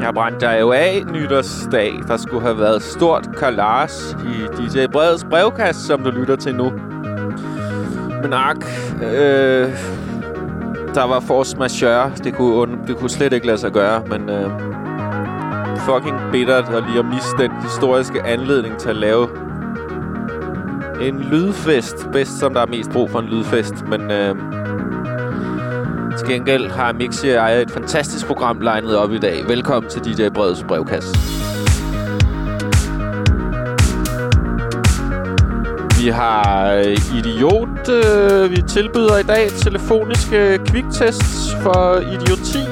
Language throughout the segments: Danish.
Jeg brændte dig jo af nytårsdag. Der skulle have været stort kalas i DJ Breds brevkast, som du lytter til nu. Men ak, øh, der var force majeure. Det kunne, det kunne slet ikke lade sig gøre, men øh, fucking bittert at lige at miste den historiske anledning til at lave en lydfest. Bedst som der er mest brug for en lydfest, men... Øh, gengæld har Mixi og jeg et fantastisk program legnet op i dag. Velkommen til DJ Breds brevkasse. Vi har øh, Idiot. Øh, vi tilbyder i dag telefoniske kviktests for idioti.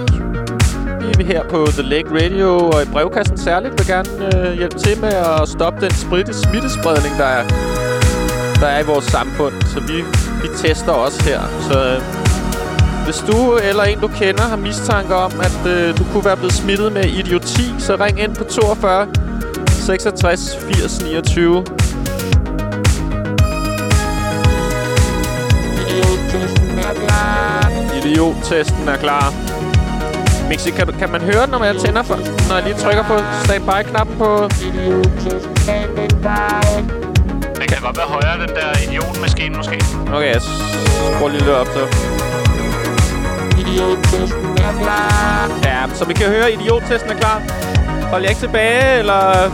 Vi er her på The Lake Radio og i brevkassen særligt vil gerne øh, hjælpe til med at stoppe den spritte smittespredning, der er, der er i vores samfund. Så vi, vi tester også her. Så øh, hvis du eller en, du kender, har mistanke om, at øh, du kunne være blevet smittet med idioti, så ring ind på 42 66 80 29. Idiot-testen er klar. Mixi, kan, kan man høre den, når jeg tænder for, når jeg lige trykker på standby-knappen på... Det kan godt være højere, den der idiot-maskine måske. Okay, jeg skruer lige lidt op, så... Idiottesten er klar. Ja, så vi kan høre, idiottesten er klar. Hold jer ikke tilbage, eller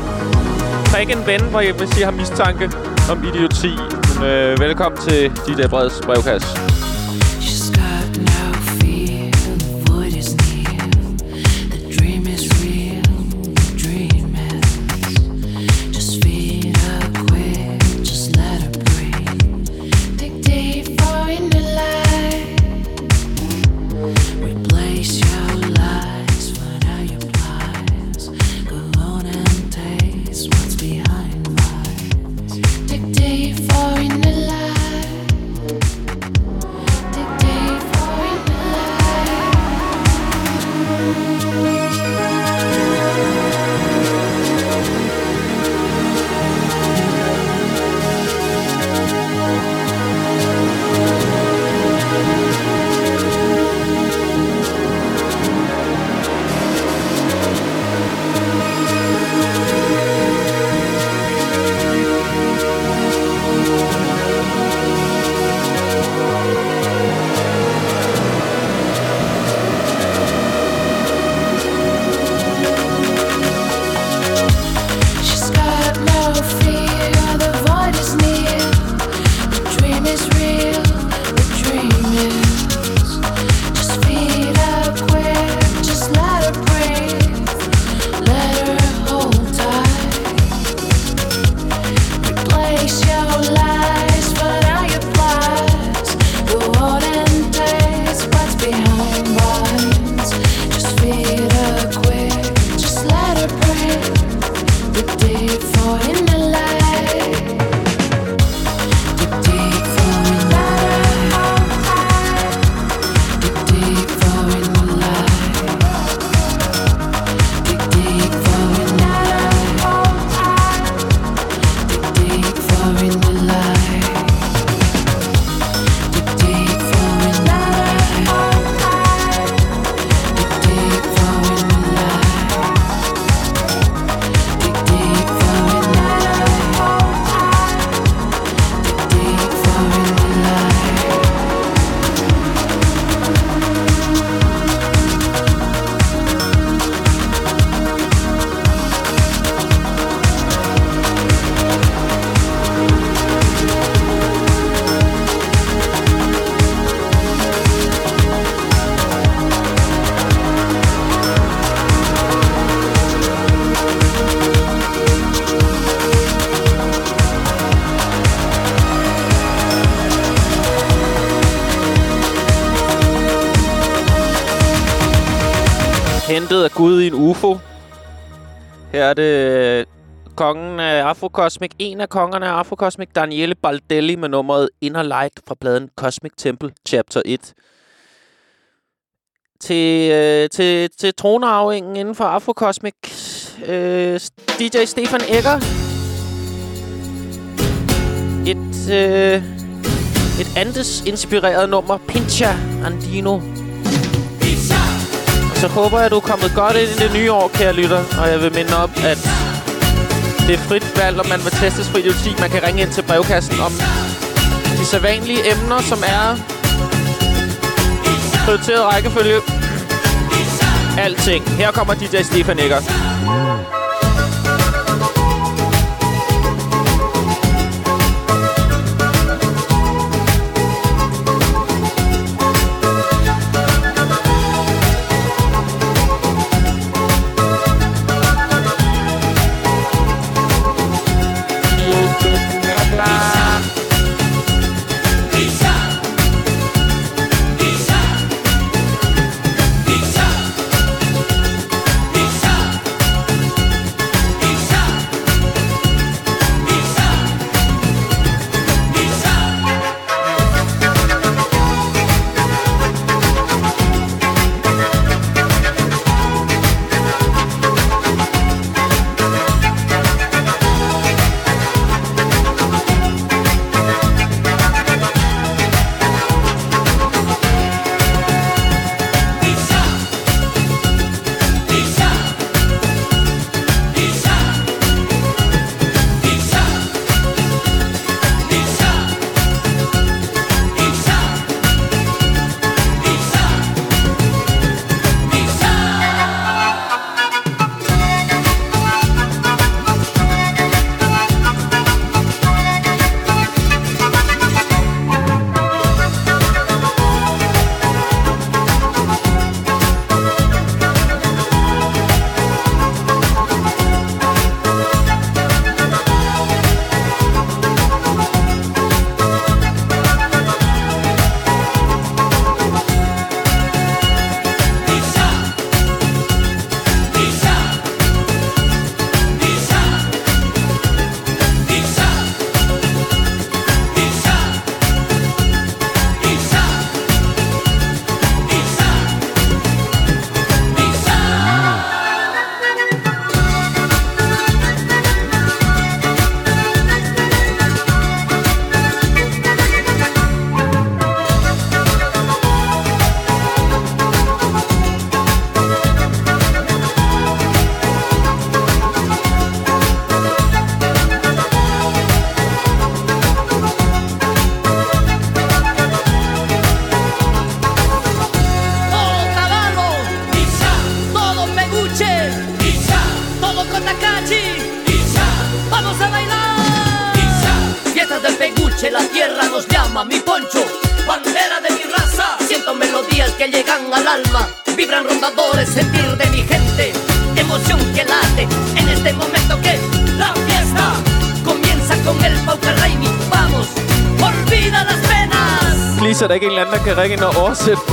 prik en ven, hvor I, hvis I har mistanke om idioti. Men, øh, velkommen til DJ øh, Breds brevkasse. Afrocosmic, en af kongerne af Afrocosmic, Daniele Baldelli med nummeret Inner Light fra pladen Cosmic Temple Chapter 1. Til, øh, til, til tronarvingen inden for Afrocosmic, øh, DJ Stefan Egger. Et, øh, et Andes-inspireret nummer, Pincha Andino Så håber jeg, at du er kommet godt ind i det nye år, kære lytter. Og jeg vil minde op, at det er frit valg, og man vil testes for idioti. Man kan ringe ind til brevkassen om de sædvanlige emner, som er prioriteret rækkefølge. Alting. Her kommer DJ Stefan Eggers.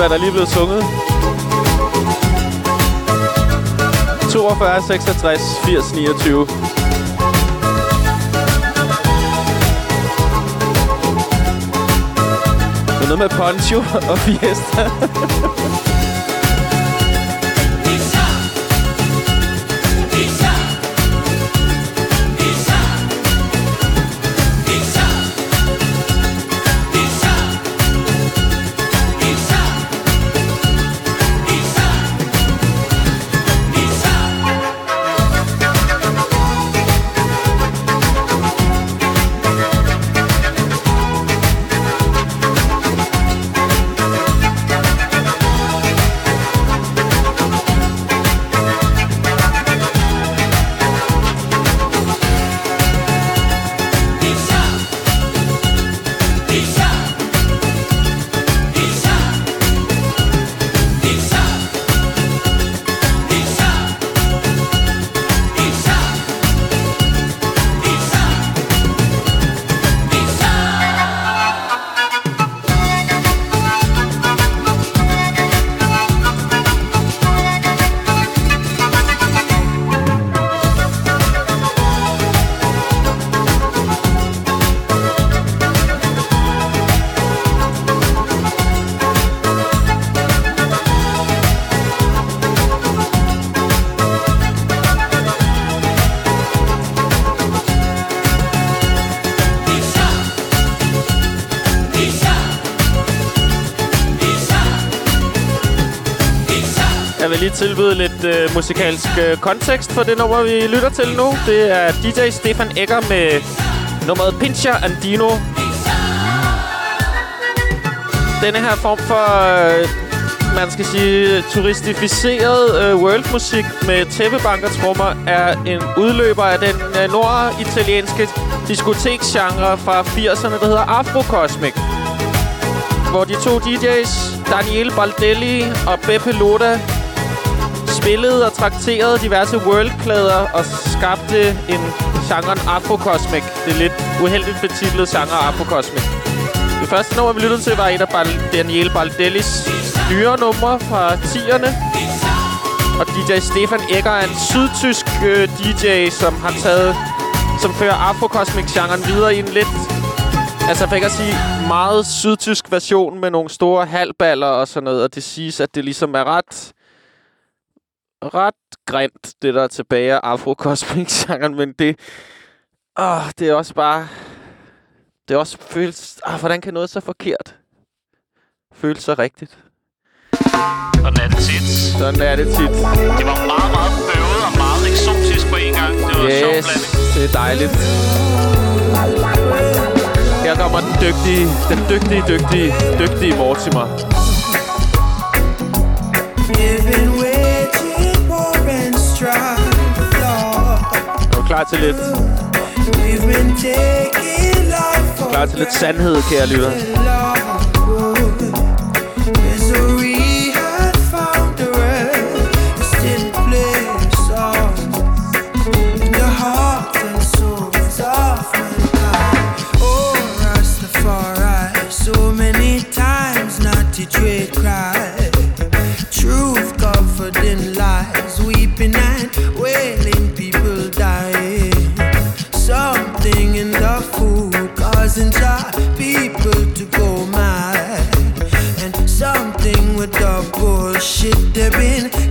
Der lige blevet sunget? 42 66 80 29. Det er noget med poncho og fiesta. musikalsk øh, kontekst for det nummer, vi lytter til nu. Det er DJ Stefan Egger med nummeret Pincher Andino. Denne her form for, øh, man skal sige, turistificeret øh, worldmusik med tæppebankertrummer er en udløber af den øh, norditalienske diskoteksgenre fra 80'erne, der hedder Afrocosmic. Hvor de to DJ's, Daniel Baldelli og Beppe Loda, spillede og trakterede diverse worldklæder og skabte en genren afrokosmik. Det er lidt uheldigt betitlet genre afrokosmik. Det første nummer, vi lyttede til, var et af Bal Daniel Baldellis nyere numre fra 10'erne. Og DJ Stefan Egger er en sydtysk øh, DJ, som har taget som fører afrokosmik-genren videre i en lidt... Altså, for ikke at sige meget sydtysk version med nogle store halballer og sådan noget. Og det siges, at det ligesom er ret... Ret grimt, det der er tilbage af Afrocosmic-genren. Men det... Åh, det er også bare... Det er også føles... Ah, hvordan kan noget så forkert føles så rigtigt? Sådan er det tit. Sådan er det tit. Det var meget, meget bøvet og meget eksotisk på en gang. Det var en sjov Yes, blanding. det er dejligt. Her kommer den dygtige, den dygtige, dygtige, dygtige Mortimer. Living waiting klar til lidt, We've been taking life for klar til lidt sandhed, kære lytter? Lord. shit there been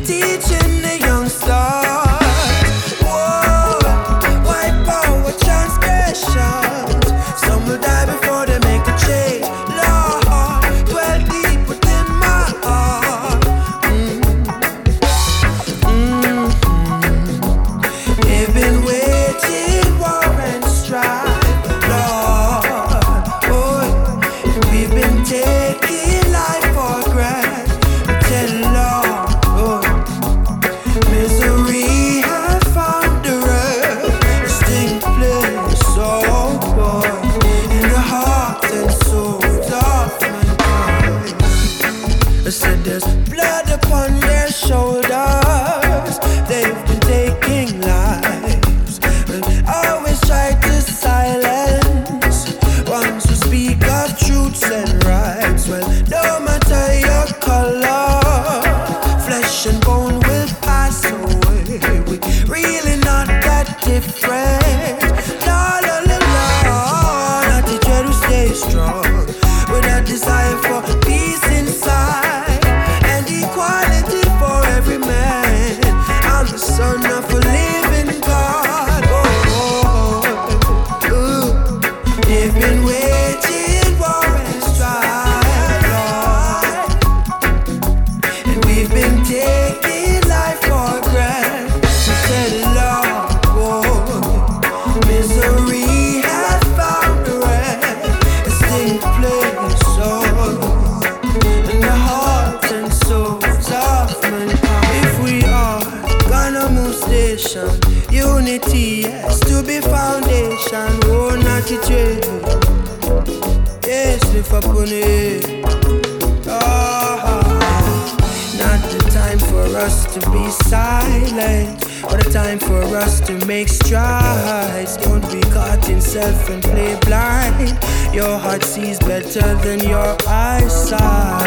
make strides. Don't be caught in self and play blind. Your heart sees better than your eyesight.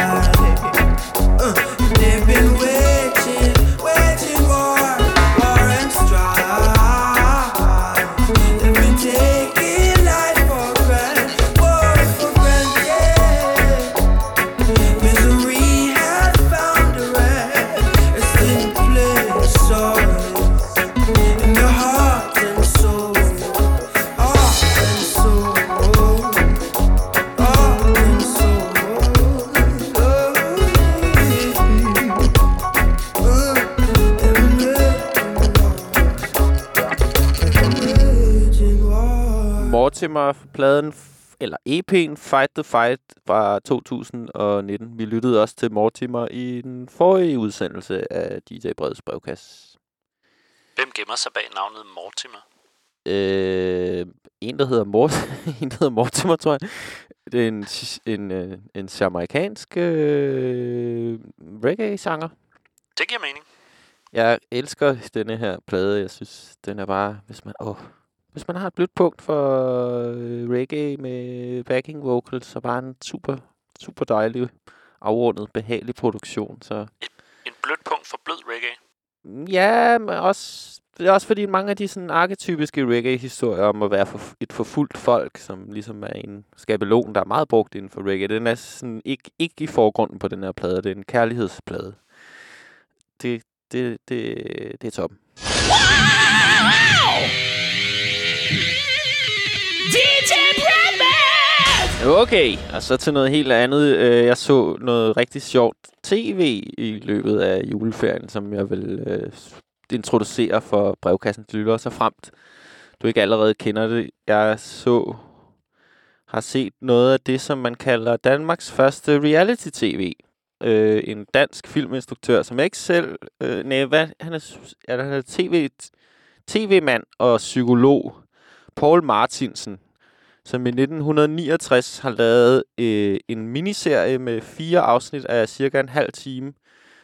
Mortimer-pladen, f- eller EP'en Fight the Fight fra 2019. Vi lyttede også til Mortimer i den forrige udsendelse af DJ Breds brevkasse. Hvem gemmer sig bag navnet Mortimer? Øh, en, der hedder Mort en, der hedder Mortimer, tror jeg. Det er en, en, øh, en jamaikansk øh, reggae-sanger. Det giver mening. Jeg elsker denne her plade. Jeg synes, den er bare... Hvis man, åh, hvis man har et blødt punkt for øh, reggae med backing vocals, så bare en super, super dejlig, afrundet, behagelig produktion. Så En blødt punkt for blød reggae. Ja, men også, det er også fordi mange af de sådan arketypiske reggae-historier om at være for, et forfulgt folk, som ligesom er en skabelon, der er meget brugt inden for reggae, den er sådan ikke, ikke i forgrunden på den her plade. Det er en kærlighedsplade. Det, det, det, det er DJ Bradman! Okay, og så til noget helt andet. Øh, jeg så noget rigtig sjovt tv i løbet af juleferien, som jeg vil øh, introducere for brevkassens lyttere, så fremt du ikke allerede kender det. Jeg så har set noget af det, som man kalder Danmarks første reality-tv. Øh, en dansk filminstruktør, som ikke selv... Øh, nej, hvad? Han er, er han er TV, tv-mand og psykolog. Paul Martinsen, som i 1969 har lavet øh, en miniserie med fire afsnit af cirka en halv time,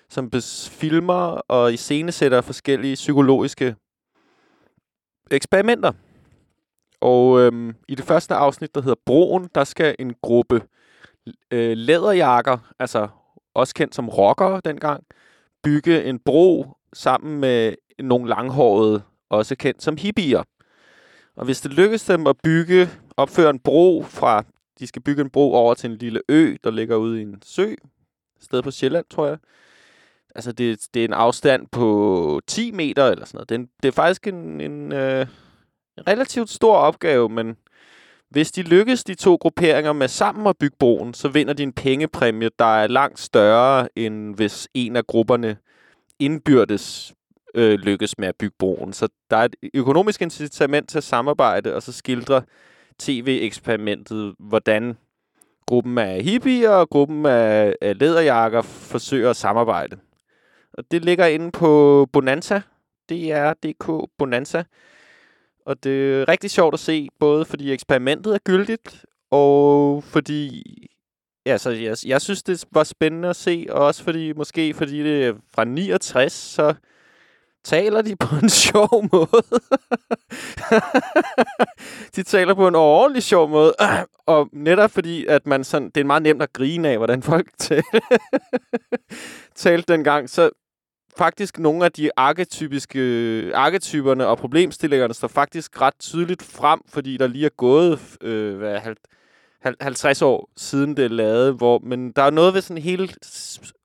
som filmer og iscenesætter forskellige psykologiske eksperimenter. Og øhm, i det første afsnit, der hedder Broen, der skal en gruppe øh, læderjakker, altså også kendt som rockere dengang, bygge en bro sammen med nogle langhårede, også kendt som hippier. Og hvis det lykkes dem at bygge, opføre en bro fra, de skal bygge en bro over til en lille ø, der ligger ude i en sø, sted på Sjælland, tror jeg. Altså, det, det er en afstand på 10 meter eller sådan noget. Det er, en, det er faktisk en, en, øh, en relativt stor opgave, men hvis de lykkes, de to grupperinger, med sammen at bygge broen, så vinder de en pengepræmie, der er langt større, end hvis en af grupperne indbyrdes øh, lykkes med at bygge broen. Så der er et økonomisk incitament til at samarbejde, og så skildre tv-eksperimentet, hvordan gruppen af hippier og gruppen af, af lederjakker forsøger at samarbejde. Og det ligger inde på Bonanza, DR.dk Bonanza. Og det er rigtig sjovt at se, både fordi eksperimentet er gyldigt, og fordi altså, jeg, jeg synes, det var spændende at se, og også fordi, måske fordi det er fra 69, så taler de på en sjov måde. de taler på en ordentlig sjov måde. Og netop fordi, at man sådan, det er meget nemt at grine af, hvordan folk talte, talte dengang, så faktisk nogle af de arketypiske arketyperne og problemstillingerne står faktisk ret tydeligt frem, fordi der lige er gået øh, hvad, 50 år siden det er lavet, hvor, men der er noget ved sådan hele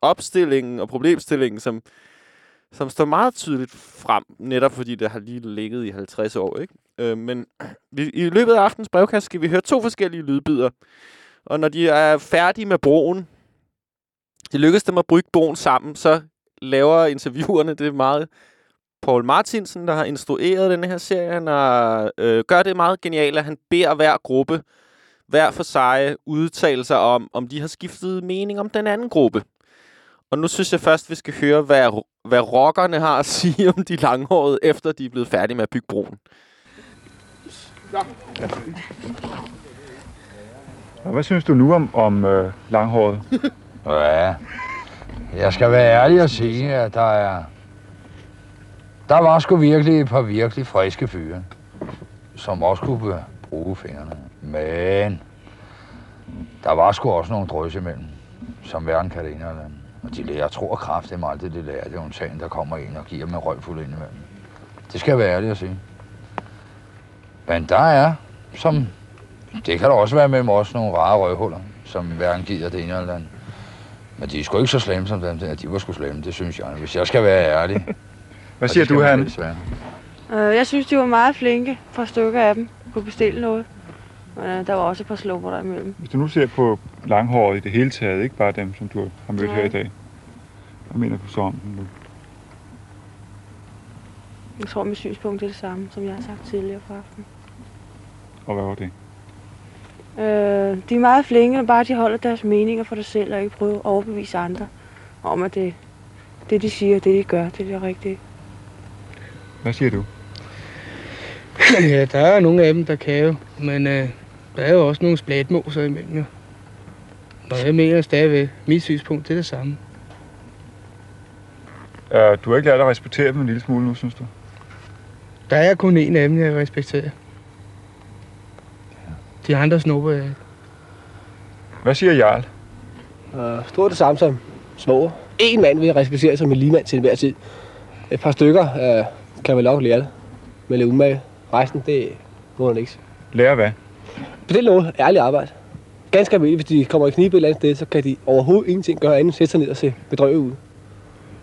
opstillingen og problemstillingen, som, som står meget tydeligt frem, netop fordi det har lige ligget i 50 år. Ikke? Øh, men vi, i løbet af aftens brevkast skal vi høre to forskellige lydbider, og når de er færdige med broen, det lykkes dem at brygge broen sammen, så laver interviewerne det meget Paul Martinsen, der har instrueret den her serie. Han har, øh, gør det meget genialt, at han beder hver gruppe, hver for sig, udtale sig om, om de har skiftet mening om den anden gruppe. Og nu synes jeg først, vi skal høre, hvad, hvad rockerne har at sige om de langhårede, efter de er blevet færdige med at bygge broen. Og hvad synes du nu om, om øh, langhåret? Ja, jeg skal være ærlig og sige, at der er... Der var sgu virkelig et par virkelig friske fyre, som også kunne bruge fingrene. Men der var sgu også nogle drøs imellem, som hverken kan det ene eller andet. Og de lærer, jeg tror kraft, det er aldrig det lærer. Det er jo en sagen, der kommer ind og giver dem en røgfuld ind imellem. Det skal jeg være ærlig at sige. Men der er, som... Det kan der også være mellem os nogle rare røghuller, som hverken giver det ene eller andet. Men de er sgu ikke så slemme som dem der. De var sgu slemme, det synes jeg. Hvis jeg skal være ærlig. Hvad siger du, han? Øh, jeg synes, de var meget flinke. Par stykker af dem kunne bestille noget. Men øh, der var også et par slupper der imellem. Hvis du nu ser på langhåret i det hele taget, ikke bare dem, som du har mødt Nej. her i dag. Hvad mener du så om dem nu? Jeg tror, mit synspunkt er det samme, som jeg har sagt tidligere på aftenen. Og hvad var det? Øh, de er meget flinke, når bare de holder deres meninger for sig selv, og ikke prøver at overbevise andre om, at det, det de siger, det de gør, det er det rigtige. Hvad siger du? Ja, der er nogle af dem, der kan jo, men øh, der er jo også nogle splatmoser imellem jo. Og jeg mener stadigvæk, mit synspunkt, det er det samme. Uh, du har ikke lært at respektere dem en lille smule nu, synes du? Der er kun en af dem, jeg respekterer. De andre snupper jeg ikke. Hvad siger Jarl? Og stort det samme som små. En mand vil jeg respektere som en ligemand til enhver tid. Et par stykker øh, kan vel nok lære det. Med lidt umage. Resten, det må man ikke. Lære hvad? På den måde, ærligt arbejde. Ganske almindeligt, hvis de kommer i knibe et eller andet sted, så kan de overhovedet ingenting gøre andet end sætte sig ned og se bedrøvet ud.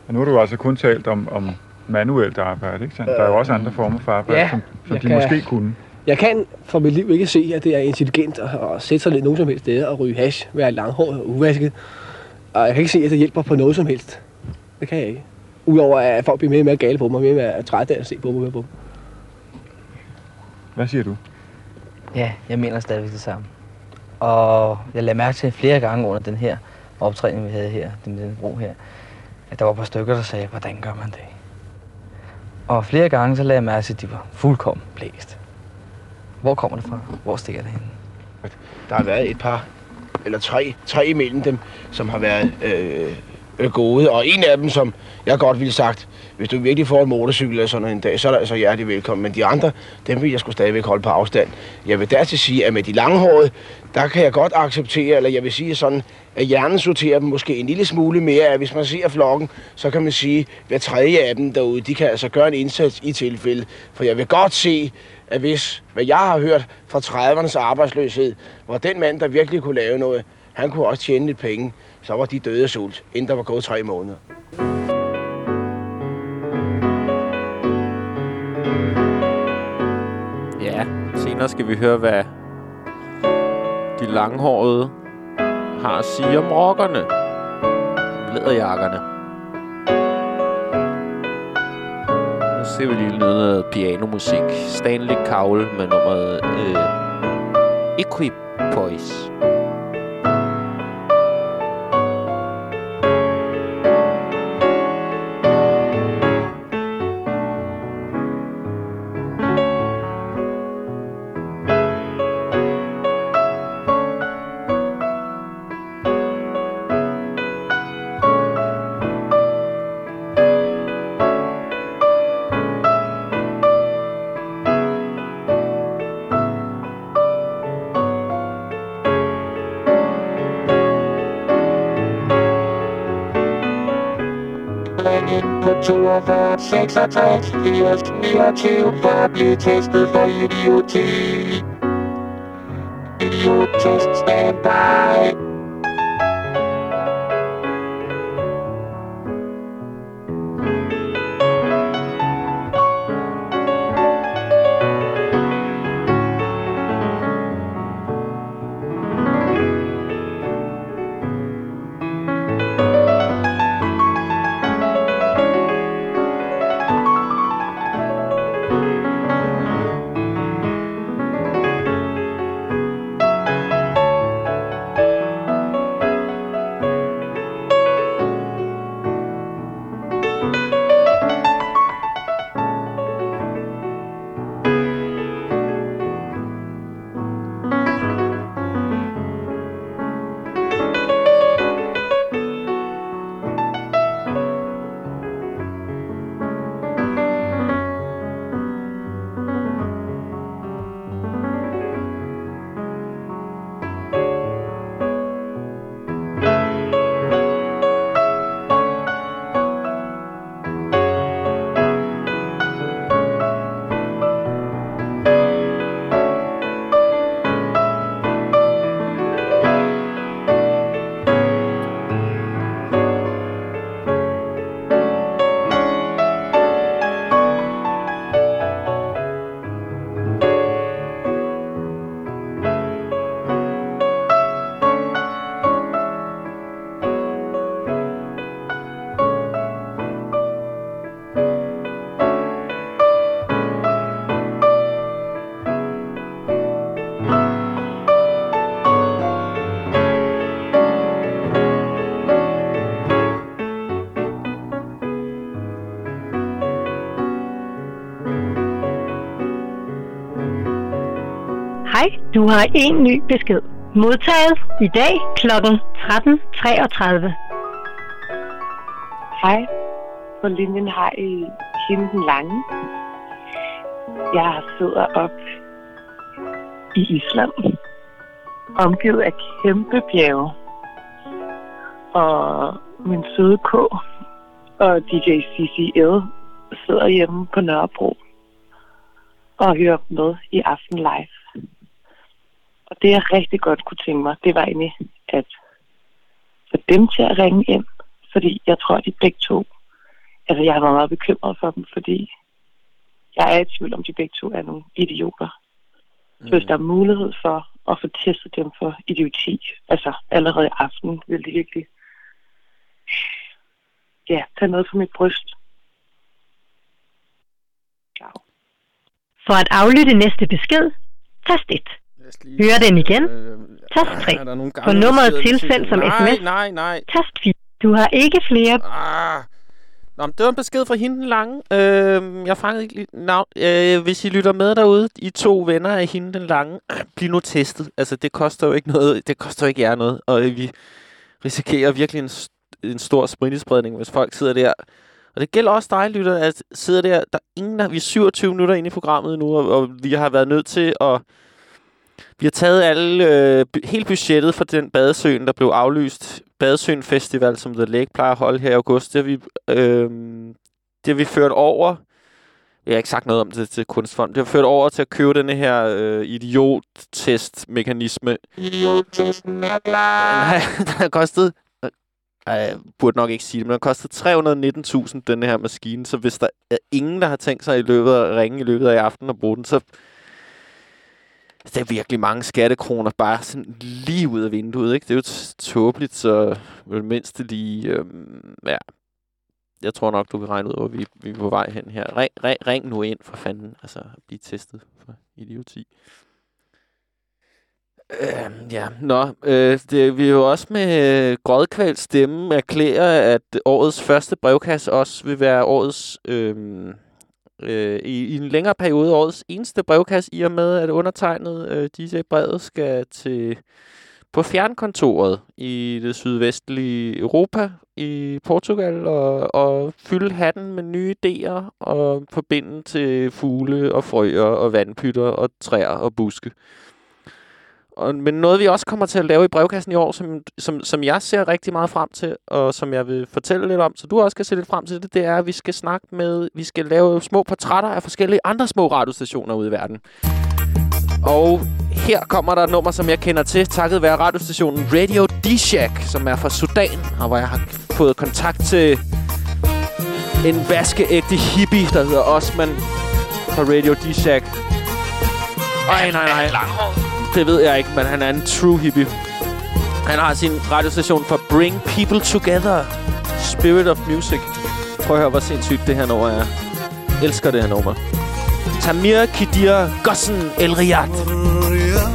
Og nu har du altså kun talt om, om manuelt arbejde, ikke sandt? Der er jo også andre former for arbejde, Ja, som, som de kan- måske kunne. Jeg kan for mit liv ikke se, at det er intelligent at, at sætte sig ned nogen som helst sted og ryge hash, være langhåret og uvasket. Og jeg kan ikke se, at det hjælper på noget som helst. Det kan jeg ikke. Udover at folk bliver mere og mere gale på mig, mere og mere trætte af at se på mig. På. Hvad siger du? Ja, jeg mener stadigvæk det samme. Og jeg lagde mærke til flere gange under den her optræning, vi havde her, den, den bro her, at der var et par stykker, der sagde, hvordan gør man det? Og flere gange så lagde jeg mærke til, at de var fuldkommen blæst. Hvor kommer det fra? Hvor stikker det hen? Der har været et par, eller tre, tre imellem dem, som har været øh, øh, gode. Og en af dem, som jeg godt ville sagt, hvis du virkelig får en motorcykel eller sådan en dag, så er der altså hjertelig velkommen. Men de andre, dem vil jeg skulle stadigvæk holde på afstand. Jeg vil dertil sige, at med de langhårede, der kan jeg godt acceptere, eller jeg vil sige sådan, at hjernen sorterer dem måske en lille smule mere. At hvis man ser flokken, så kan man sige, at hver tredje af dem derude, de kan altså gøre en indsats i tilfælde. For jeg vil godt se, at hvis, hvad jeg har hørt fra 30'ernes arbejdsløshed, hvor den mand, der virkelig kunne lave noget, han kunne også tjene lidt penge, så var de døde af sult, inden der var gået tre måneder. Senere skal vi høre, hvad de langhårede har at sige om rockerne. Læderjakkerne. Nu ser vi lige noget pianomusik. Stanley Cowell med nummeret øh, Equipoise. 42, 66, 80, 29 for at blive testet for idioti. Idiot-test standby. Du har en ny besked. Modtaget i dag kl. 13.33. Hej. På linjen har I hende den lange. Jeg sidder op i Island, omgivet af kæmpe bjerge. Og min søde K og DJ CCL sidder hjemme på Nørrebro og hører med i Aften Live. Og det, jeg rigtig godt kunne tænke mig, det var egentlig at få dem til at ringe ind. Fordi jeg tror, at de begge to, altså jeg har været meget bekymret for dem, fordi jeg er i tvivl om, de begge to er nogle idioter. Mm. Så hvis der er mulighed for at få testet dem for idioti, altså allerede i aften, vil de virkelig ja, tage noget fra mit bryst. For at aflytte næste besked, tast 1. Hør den igen. Tast 3. er der nogle gamle, der nummeret tilsendt som nej, sms. Nej, nej, Tast 4. Du har ikke flere... Ah. Nå, men det var en besked fra hende den lange. Øh, jeg fangede ikke lige navn. Øh, hvis I lytter med derude, I to venner af hende den lange, bliv nu testet. Altså, det koster jo ikke noget. Det koster jo ikke jer noget. Og øh, vi risikerer virkelig en, s- en stor smittespredning, hvis folk sidder der. Og det gælder også dig, lytter, at sidder der. Der er ingen, der, vi er 27 minutter inde i programmet nu, og, og vi har været nødt til at vi har taget alle, øh, hele budgettet for den badesøen, der blev aflyst. Badesøen Festival, som The Lake plejer at holde her i august. Det har vi, øh, det har vi ført over. Jeg har ikke sagt noget om det til Kunstfond. Det har ført over til at købe denne her øh, idiot-test-mekanisme. Idiottesten er klar. Den har kostet... Jeg burde nok ikke sige det, men den har kostet 319.000, den her maskine. Så hvis der er ingen, der har tænkt sig i løbet af ringe i løbet af i aften og bruge den, så Altså, det er virkelig mange skattekroner bare sådan lige ud af vinduet, ikke? Det er jo tåbeligt, så vel mindst lige, øhm, ja. Jeg tror nok, du kan regne ud, hvor vi, vi er på vej hen her. Ring, ring, ring nu ind for fanden, altså blive testet for idioti. Øh, ja, nå, øh, det, vi er jo også med øh, grådkvalt stemme erklære, at årets første brevkasse også vil være årets, øh, øh, i, i en længere periode, årets eneste brevkasse, i og med, at undertegnet øh, DJ Brevet skal til på fjernkontoret i det sydvestlige Europa, i Portugal, og, og fylde hatten med nye idéer og forbinde til fugle og frøer og vandpytter og træer og buske. Og, men noget, vi også kommer til at lave i brevkassen i år, som, som, som jeg ser rigtig meget frem til, og som jeg vil fortælle lidt om, så du også skal se lidt frem til det, det er, at vi skal snakke med, vi skal lave små portrætter af forskellige andre små radiostationer ude i verden. Og her kommer der et nummer, som jeg kender til, takket være radiostationen Radio D-Shack, som er fra Sudan, og hvor jeg har fået kontakt til en vaskeægte hippie, der hedder Osman fra Radio D-Shack. Ej, nej, nej. Det ved jeg ikke, men han er en true hippie. Han har sin radiostation for Bring People Together. Spirit of Music. Prøv at høre, hvor sindssygt det her nummer er. Elsker det her nummer. Tamir Kidir Gossen El Riyad. رياض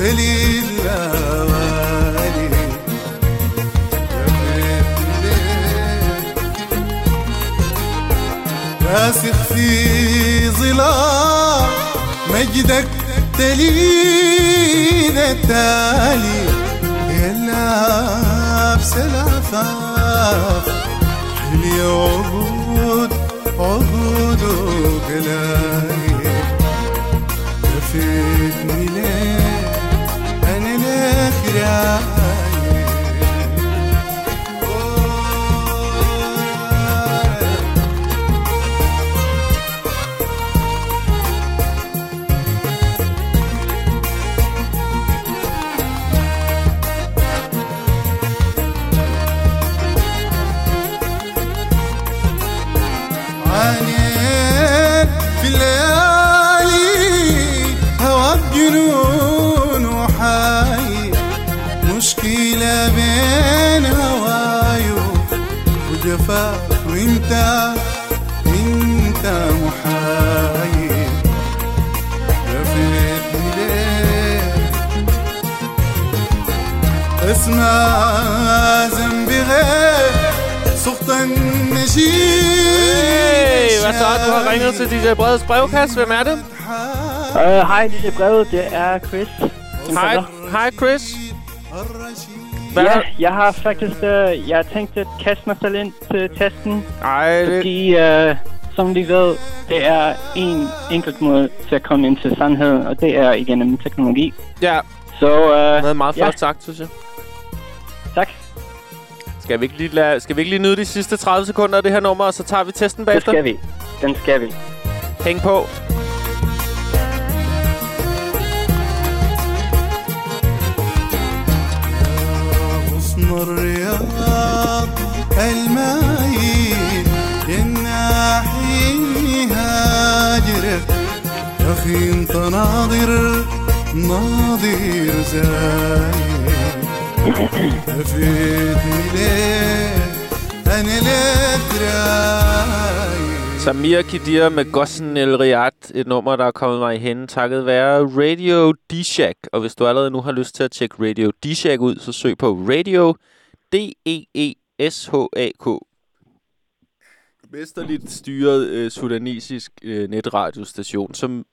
اللوالي راسخ في ظلال مجدك تلين التالي لابس العفاف حلي عبود عبود وقلاي لفيتني olhar Hey, hvad så? Du har ringet til DJ Breds brevkasse. Hvem er det? Uh, hej, er brevet. Det er Chris. Hej, hej Chris. Hvad ja, jeg har faktisk uh, jeg har tænkt at kaste mig selv ind til testen. Ej, det- Fordi, uh, som de ved, det er en enkelt måde til at komme ind til sandheden, og det er igennem teknologi. Ja. Så, uh, Det er meget ja. flot sagt, synes jeg. Tak. Skal vi, ikke lige lade, skal vi ikke lige nyde de sidste 30 sekunder af det her nummer, og så tager vi testen Det bagefter? skal vi. Den skal vi. Hæng på. غصن الرياض المايل الناحي هاجرك يا اخي انت ناظر ناظر زايد Samir Kidir med Gossen El Riyad, et nummer, der er kommet mig i hende, takket være Radio D-Shack. Og hvis du allerede nu har lyst til at tjekke Radio D-Shack ud, så søg på Radio D-E-E-S-H-A-K. mesterligt styret øh, sudanesisk øh, netradiostation, som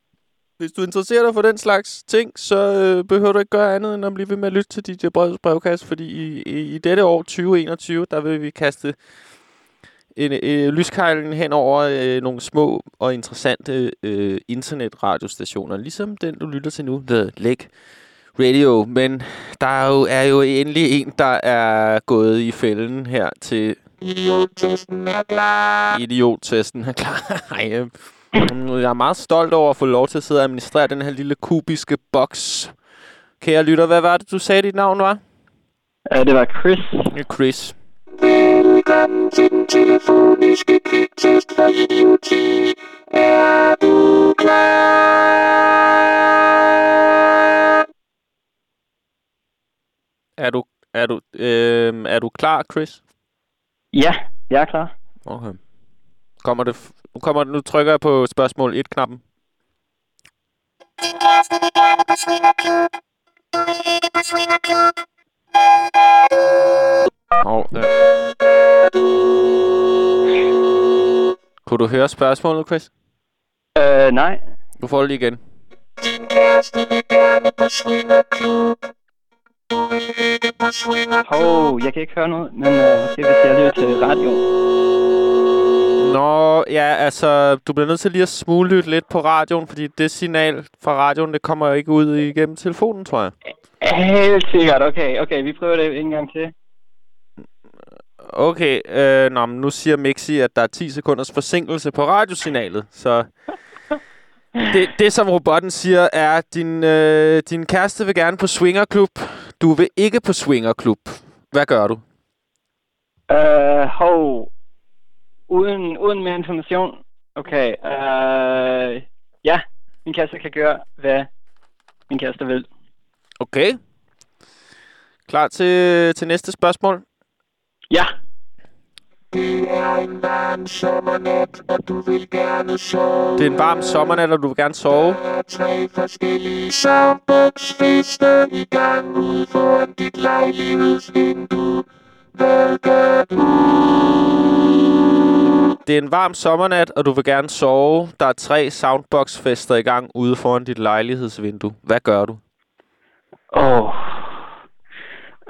hvis du interesserer dig for den slags ting, så øh, behøver du ikke gøre andet end at blive ved med at lytte til DJ Breds brevkasse, fordi i, i, i dette år 2021, der vil vi kaste en, øh, lyskejlen hen over øh, nogle små og interessante øh, internetradiostationer, ligesom den, du lytter til nu, The Lake Radio. Men der er jo, er jo endelig en, der er gået i fælden her til... Idiottesten er klar. Idiottesten er klar. Ej, øh, jeg er meget stolt over at få lov til at sidde og administrere den her lille kubiske boks. Kære lytter, hvad var det, du sagde, dit navn var? Uh, det var Chris. Chris. For idioti. Er du klar? Er du, er du, øh, er du klar, Chris? Ja, jeg er klar. Okay. Kommer det, nu, kommer, nu trykker jeg på spørgsmål 1-knappen. Din kæreste vil gerne på swingerklub. Du vil ikke på swingerklub. Hov, der. Kunne du høre spørgsmålet, Chris? Øh, nej. Du får det lige igen. Din kæreste vil gerne på swingerklub. Du vil ikke på swingerklub. Hov, jeg kan ikke høre noget, men øh, måske hvis jeg lytter til radio. Nå, ja, altså, du bliver nødt til lige at smuglytte lidt på radioen, fordi det signal fra radioen, det kommer jo ikke ud igennem telefonen, tror jeg. Helt sikkert, okay, okay, vi prøver det en gang til. Okay, øh, nå, men nu siger Mixi, at der er 10 sekunders forsinkelse på radiosignalet, så... Det, det, som robotten siger, er, at din, øh, din kæreste vil gerne på swingerklub. Du vil ikke på swingerklub. Hvad gør du? Øh, hov. Uden, uden mere information. Okay, øh, ja, min kæreste kan gøre, hvad min kæreste vil. Okay. Klar til, til næste spørgsmål? Ja. Det er en varm sommernat, og du vil gerne sove. Det er en varm sommernat, og du vil gerne sove. Der er tre forskellige soundbox-fester i gang ude foran dit lejlighedsvindue. Hvad gør du? Det er en varm sommernat, og du vil gerne sove. Der er tre soundbox-fester i gang ude foran dit lejlighedsvindue. Hvad gør du? Åh. Oh.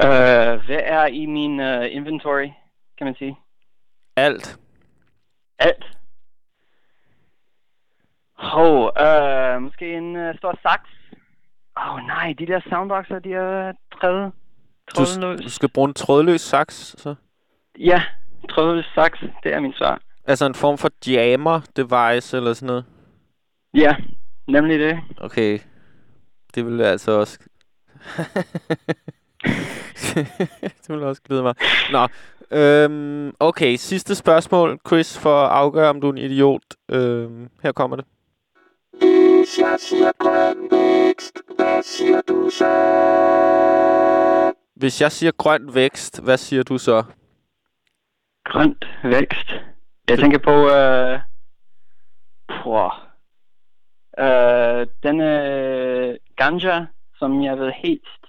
Øh, hvad er i min uh, inventory, kan man sige? Alt. Alt? Hov, øh, måske en uh, stor saks? Åh oh, nej, de der soundboxer, de er træde. Du, s- du skal bruge en trådløs saks, så? Ja, trådløs saks, det er min svar. Altså en form for jammer device eller sådan noget? Ja, nemlig det. Okay. Det vil jeg altså også... det vil også glæde mig. Nå, øhm, okay. Sidste spørgsmål, Chris, for at afgøre, om du er en idiot. Øhm, her kommer det. Hvis jeg siger grøn vækst, hvad siger du så? Hvis jeg siger grøn vækst, hvad siger du så? Grønt vækst. Jeg tænker på, øh... Puh. Øh, denne ganja, som jeg vil helst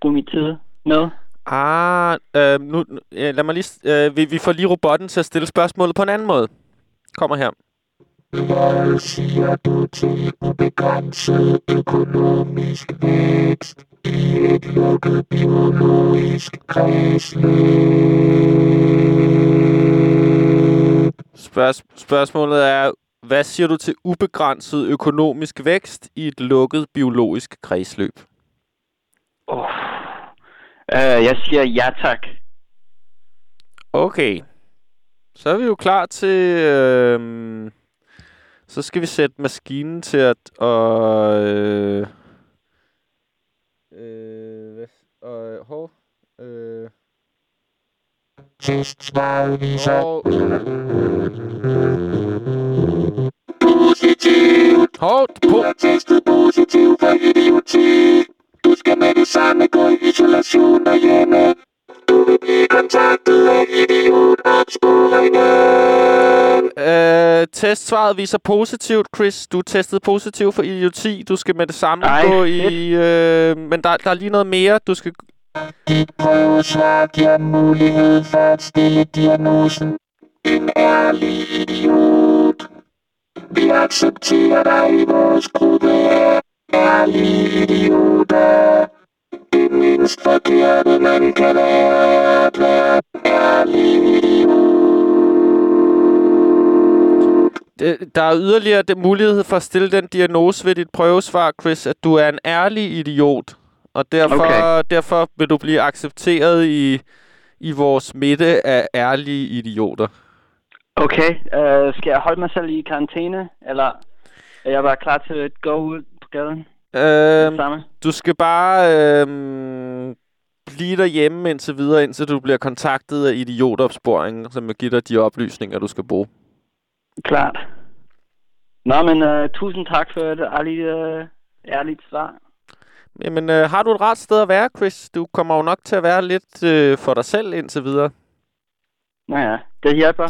bruge min tid med. Ah, øh, nu, ja, lad mig lige... Øh, vi, vi får lige robotten til at stille spørgsmålet på en anden måde. Kommer her. Hvad siger du til ubegrænset økonomisk vækst i et lukket biologisk kredsløb? Spørg- spørgsmålet er, hvad siger du til ubegrænset økonomisk vækst i et lukket biologisk kredsløb? Oh. Øh, jeg siger ja tak. Okay. Så er vi jo klar til... Øh, så skal vi sætte maskinen til at... Og, øh, øh, hvad, og, hov, øh, Testsvaret viser hov, positivt. po, er testet positiv for idioti. Du skal med det samme gå i isolation derhjemme. Du vil blive kontaktet af idiotopsporingen. øh, testsvaret viser positivt, Chris. Du testet positiv for idioti. Du skal med det samme Ej, gå i... Øh, men der, der er lige noget mere. Du skal... Dit prøvesvar giver mulighed for at stille diagnosen en ærlig idiot. Vi accepterer dig i vores gruppe af ærlige idioter. Det mindst forkerte, man kan være, er at være ærlig idiot. der er yderligere mulighed for at stille den diagnose ved dit prøvesvar, Chris, at du er en ærlig idiot. Og derfor, Okay. derfor vil du blive accepteret i, i vores midte af ærlige idioter. Okay, uh, skal jeg holde mig selv i karantæne, eller er jeg bare klar til at gå ud på gaden? Samme. du skal bare øhm, blive derhjemme indtil videre, indtil du bliver kontaktet af idiotopsporingen, som vil give dig de oplysninger, du skal bruge. Klart. Nå, men uh, tusind tak for et ærligt, uh, ærligt svar. Jamen, øh, har du et rart sted at være, Chris? Du kommer jo nok til at være lidt øh, for dig selv indtil videre. Nå ja, det hjælper.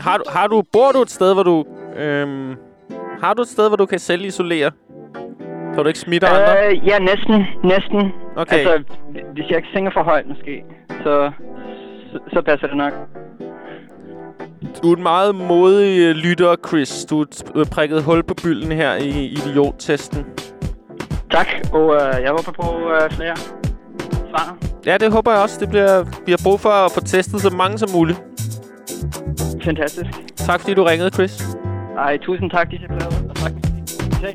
Har du, har du, bor du et sted, hvor du... Øhm, har du et sted, hvor du kan selv isolere? Kan du ikke smitte andre? Uh, ja, næsten, næsten. Okay. Altså, hvis jeg ikke synger for højt måske, så, så, så passer det nok. Du er en meget modig øh, lytter, Chris. Du har prikket hul på bylden her i idiot-testen. Tak, og uh, jeg håber på uh, flere svar. Ja, det håber jeg også. Det bliver, vi har brug for at få testet så mange som muligt. Fantastisk. Tak fordi du ringede, Chris. Ej, tusind tak, disse breve. Og tak. Okay.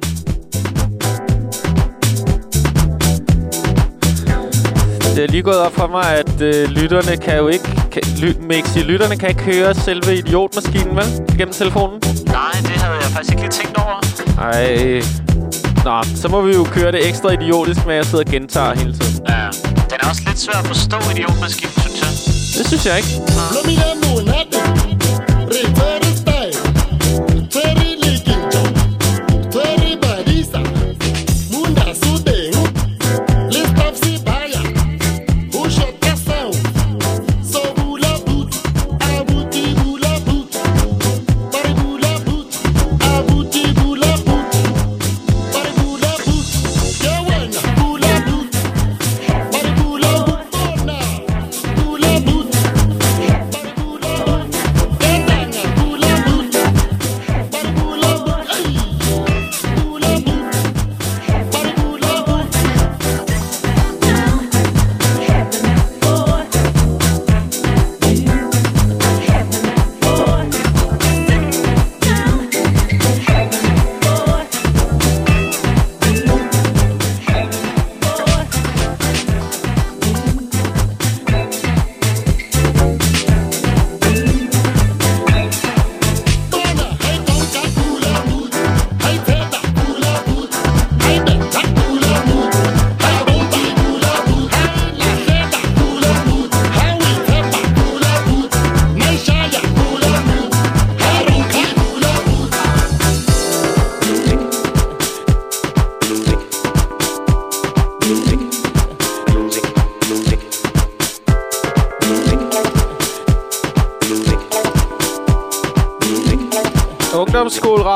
Det er lige gået op for mig, at øh, lytterne kan jo ikke... Ly, Mixi, lytterne kan ikke høre selve idiotmaskinen, vel? Gennem telefonen. Nej, det havde jeg faktisk ikke lige tænkt over. Ej. Nå, så må vi jo køre det ekstra idiotisk med, at jeg sidder og gentager hele tiden. Ja. Den er også lidt svær at forstå, idiotmaskinen, synes jeg. Det synes jeg ikke.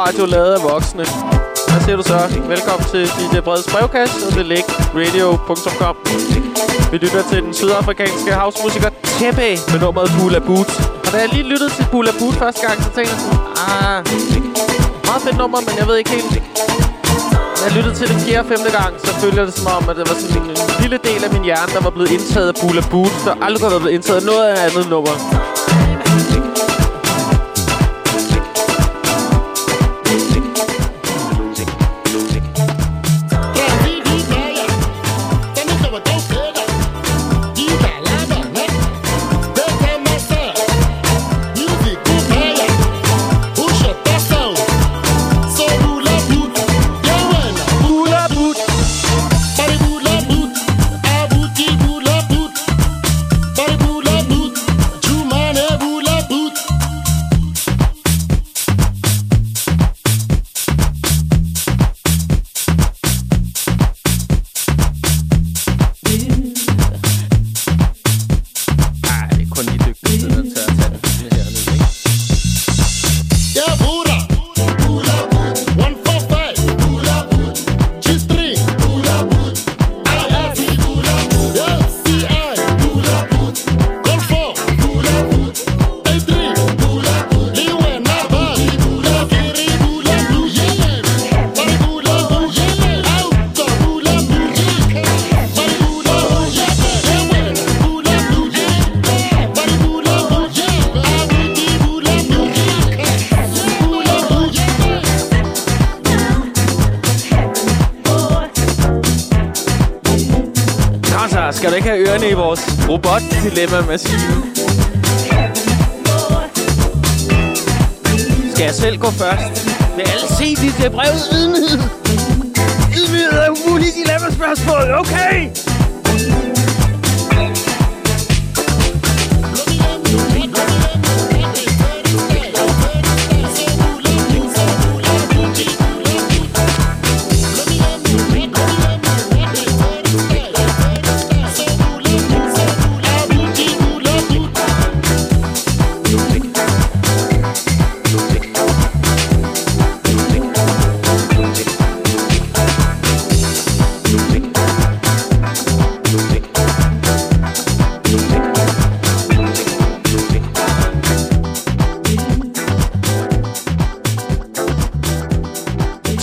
Radio lavet af voksne. Hvad siger du så? Velkommen til DJ Breds brevkasse og det læg radio.com. Vi lytter til den sydafrikanske housemusiker Tepe med nummeret Bula Boot. Og da jeg lige lyttede til Bula Boot første gang, så tænkte jeg sådan, ah, meget fedt nummer, men jeg ved ikke helt. Da jeg lyttede til det fjerde og femte gang, så følte jeg det som om, at det var sådan en lille del af min hjerne, der var blevet indtaget af Bula Boot, der aldrig kunne været blevet indtaget af noget af andet nummer. Dilemma maskine. Skal jeg selv gå først? Vil alle se dit øh, brev ydmyghed? Ydmyghed er umuligt dilemma-spørgsmål, okay?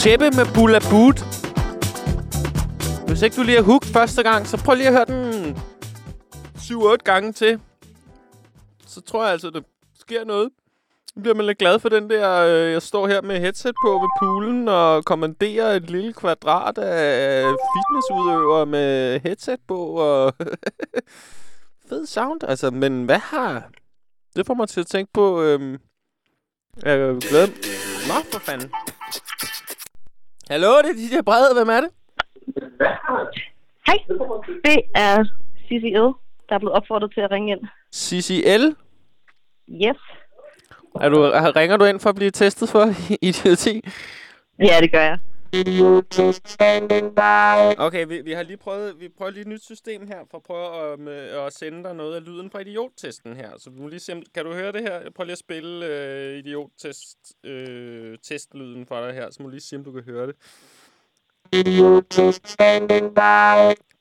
Jeppe med Bulla Boot. Hvis ikke du lige er hooked første gang, så prøv lige at høre den 7-8 gange til. Så tror jeg altså, der sker noget. Nu bliver man lidt glad for den der... Øh, jeg står her med headset på ved poolen og kommanderer et lille kvadrat af fitnessudøvere med headset på. Og fed sound, altså. Men hvad har... Det får mig til at tænke på... Øhm, jeg er glad. Nå, for fanden. Hallo, det er DJ Brede. Hvem er det? Hej, det er CCL, der er blevet opfordret til at ringe ind. CCL? Yes. Er du, er- ringer du ind for at blive testet for idioti? Ja, det gør jeg. Okay, vi, vi har lige prøvet, vi prøver lige et nyt system her, for at prøve at, med, at sende dig noget af lyden fra idiottesten her. Så vi må lige se, kan du høre det her? Jeg prøver lige at spille øh, idiottest, øh, testlyden for dig her, så må lige se, om du kan høre det.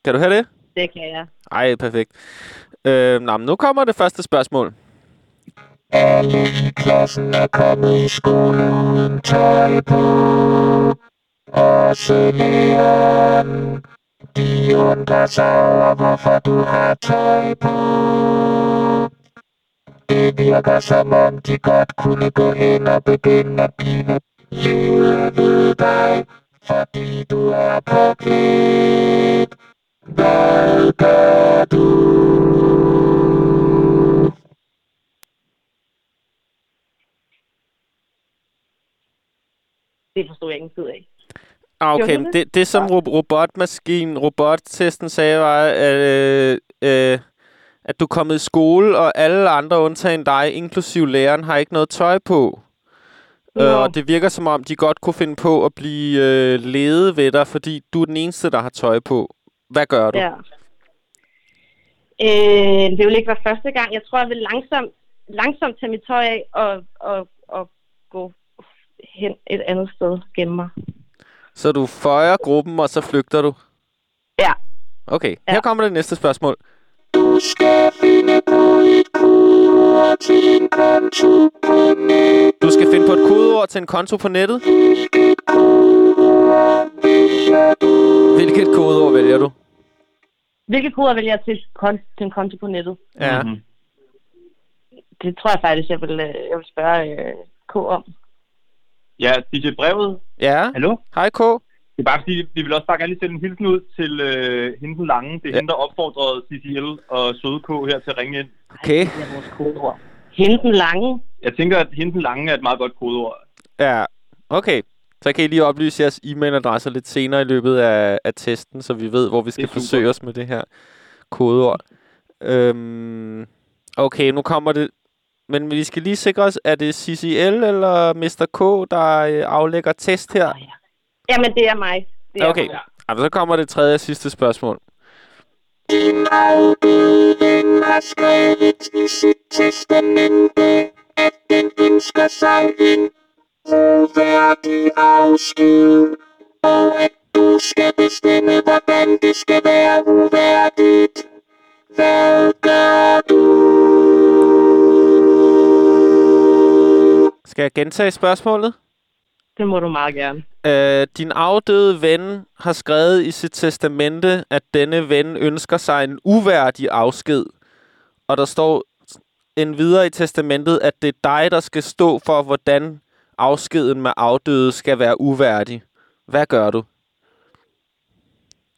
Kan du høre det? Det kan jeg. Ej, perfekt. Øh, nå, men nu kommer det første spørgsmål. Alle i klassen er kommet i skole uden tøj på kesedihan læreren. De undrer sig over, hvorfor du har kuni på. Det virker som om, fati godt pokit gå Det forstod jeg ikke en tid af. Ah, okay, du det, det som ro- robotmaskinen, robottesten sagde, var, at, øh, øh, at du er kommet i skole, og alle andre undtagen dig, inklusiv læreren, har ikke noget tøj på. Øh, Nå. og det virker som om, de godt kunne finde på at blive øh, ledet ved dig, fordi du er den eneste, der har tøj på. Hvad gør du? Ja. Øh, det vil ikke være første gang. Jeg tror, jeg vil langsomt, langsomt tage mit tøj af og, og, og gå hen et andet sted gemme mig. Så du føjer gruppen, og så flygter du? Ja. Okay, her kommer det næste spørgsmål. Du skal finde på et kodeord til en konto på nettet. Du skal finde på et kodeord til en konto på nettet. Hvilket kodeord vælger du? Hvilke koder vælger jeg til, kon- til en konto på nettet? Ja. Mm-hmm. Det tror jeg faktisk, jeg vil, øh, jeg vil spørge øh, K om. Ja, DJ Brevet. Ja. Hallo? Hej K. Det er bare fordi, vi vil også bare gerne lige sende en hilsen ud til øh, hende den lange. Det er ja. hende, der opfordrede CCL og Søde K her til at ringe ind. Okay. Det er vores kodeord. Hende den lange. Jeg tænker, at hende den lange er et meget godt kodeord. Ja, okay. Så kan I lige oplyse jeres e-mailadresser lidt senere i løbet af, af testen, så vi ved, hvor vi skal forsøge os med det her kodeord. Øhm, okay, nu kommer det... Men vi skal lige sikre os, er det CCL eller Mr. K, der øh, aflægger test her? Jamen, det er mig. Det er Okay, mig. Jamen, så kommer det tredje og sidste spørgsmål. Din afdøde ven har skrevet i sit testamente, at den ønsker sig en uværdig afsked, og at du skal bestemme, hvordan det skal være uværdigt. Hvad gør du? Skal jeg gentage spørgsmålet? Det må du meget gerne. Øh, din afdøde ven har skrevet i sit testamente, at denne ven ønsker sig en uværdig afsked. Og der står en videre i testamentet, at det er dig, der skal stå for, hvordan afskeden med afdøde skal være uværdig. Hvad gør du?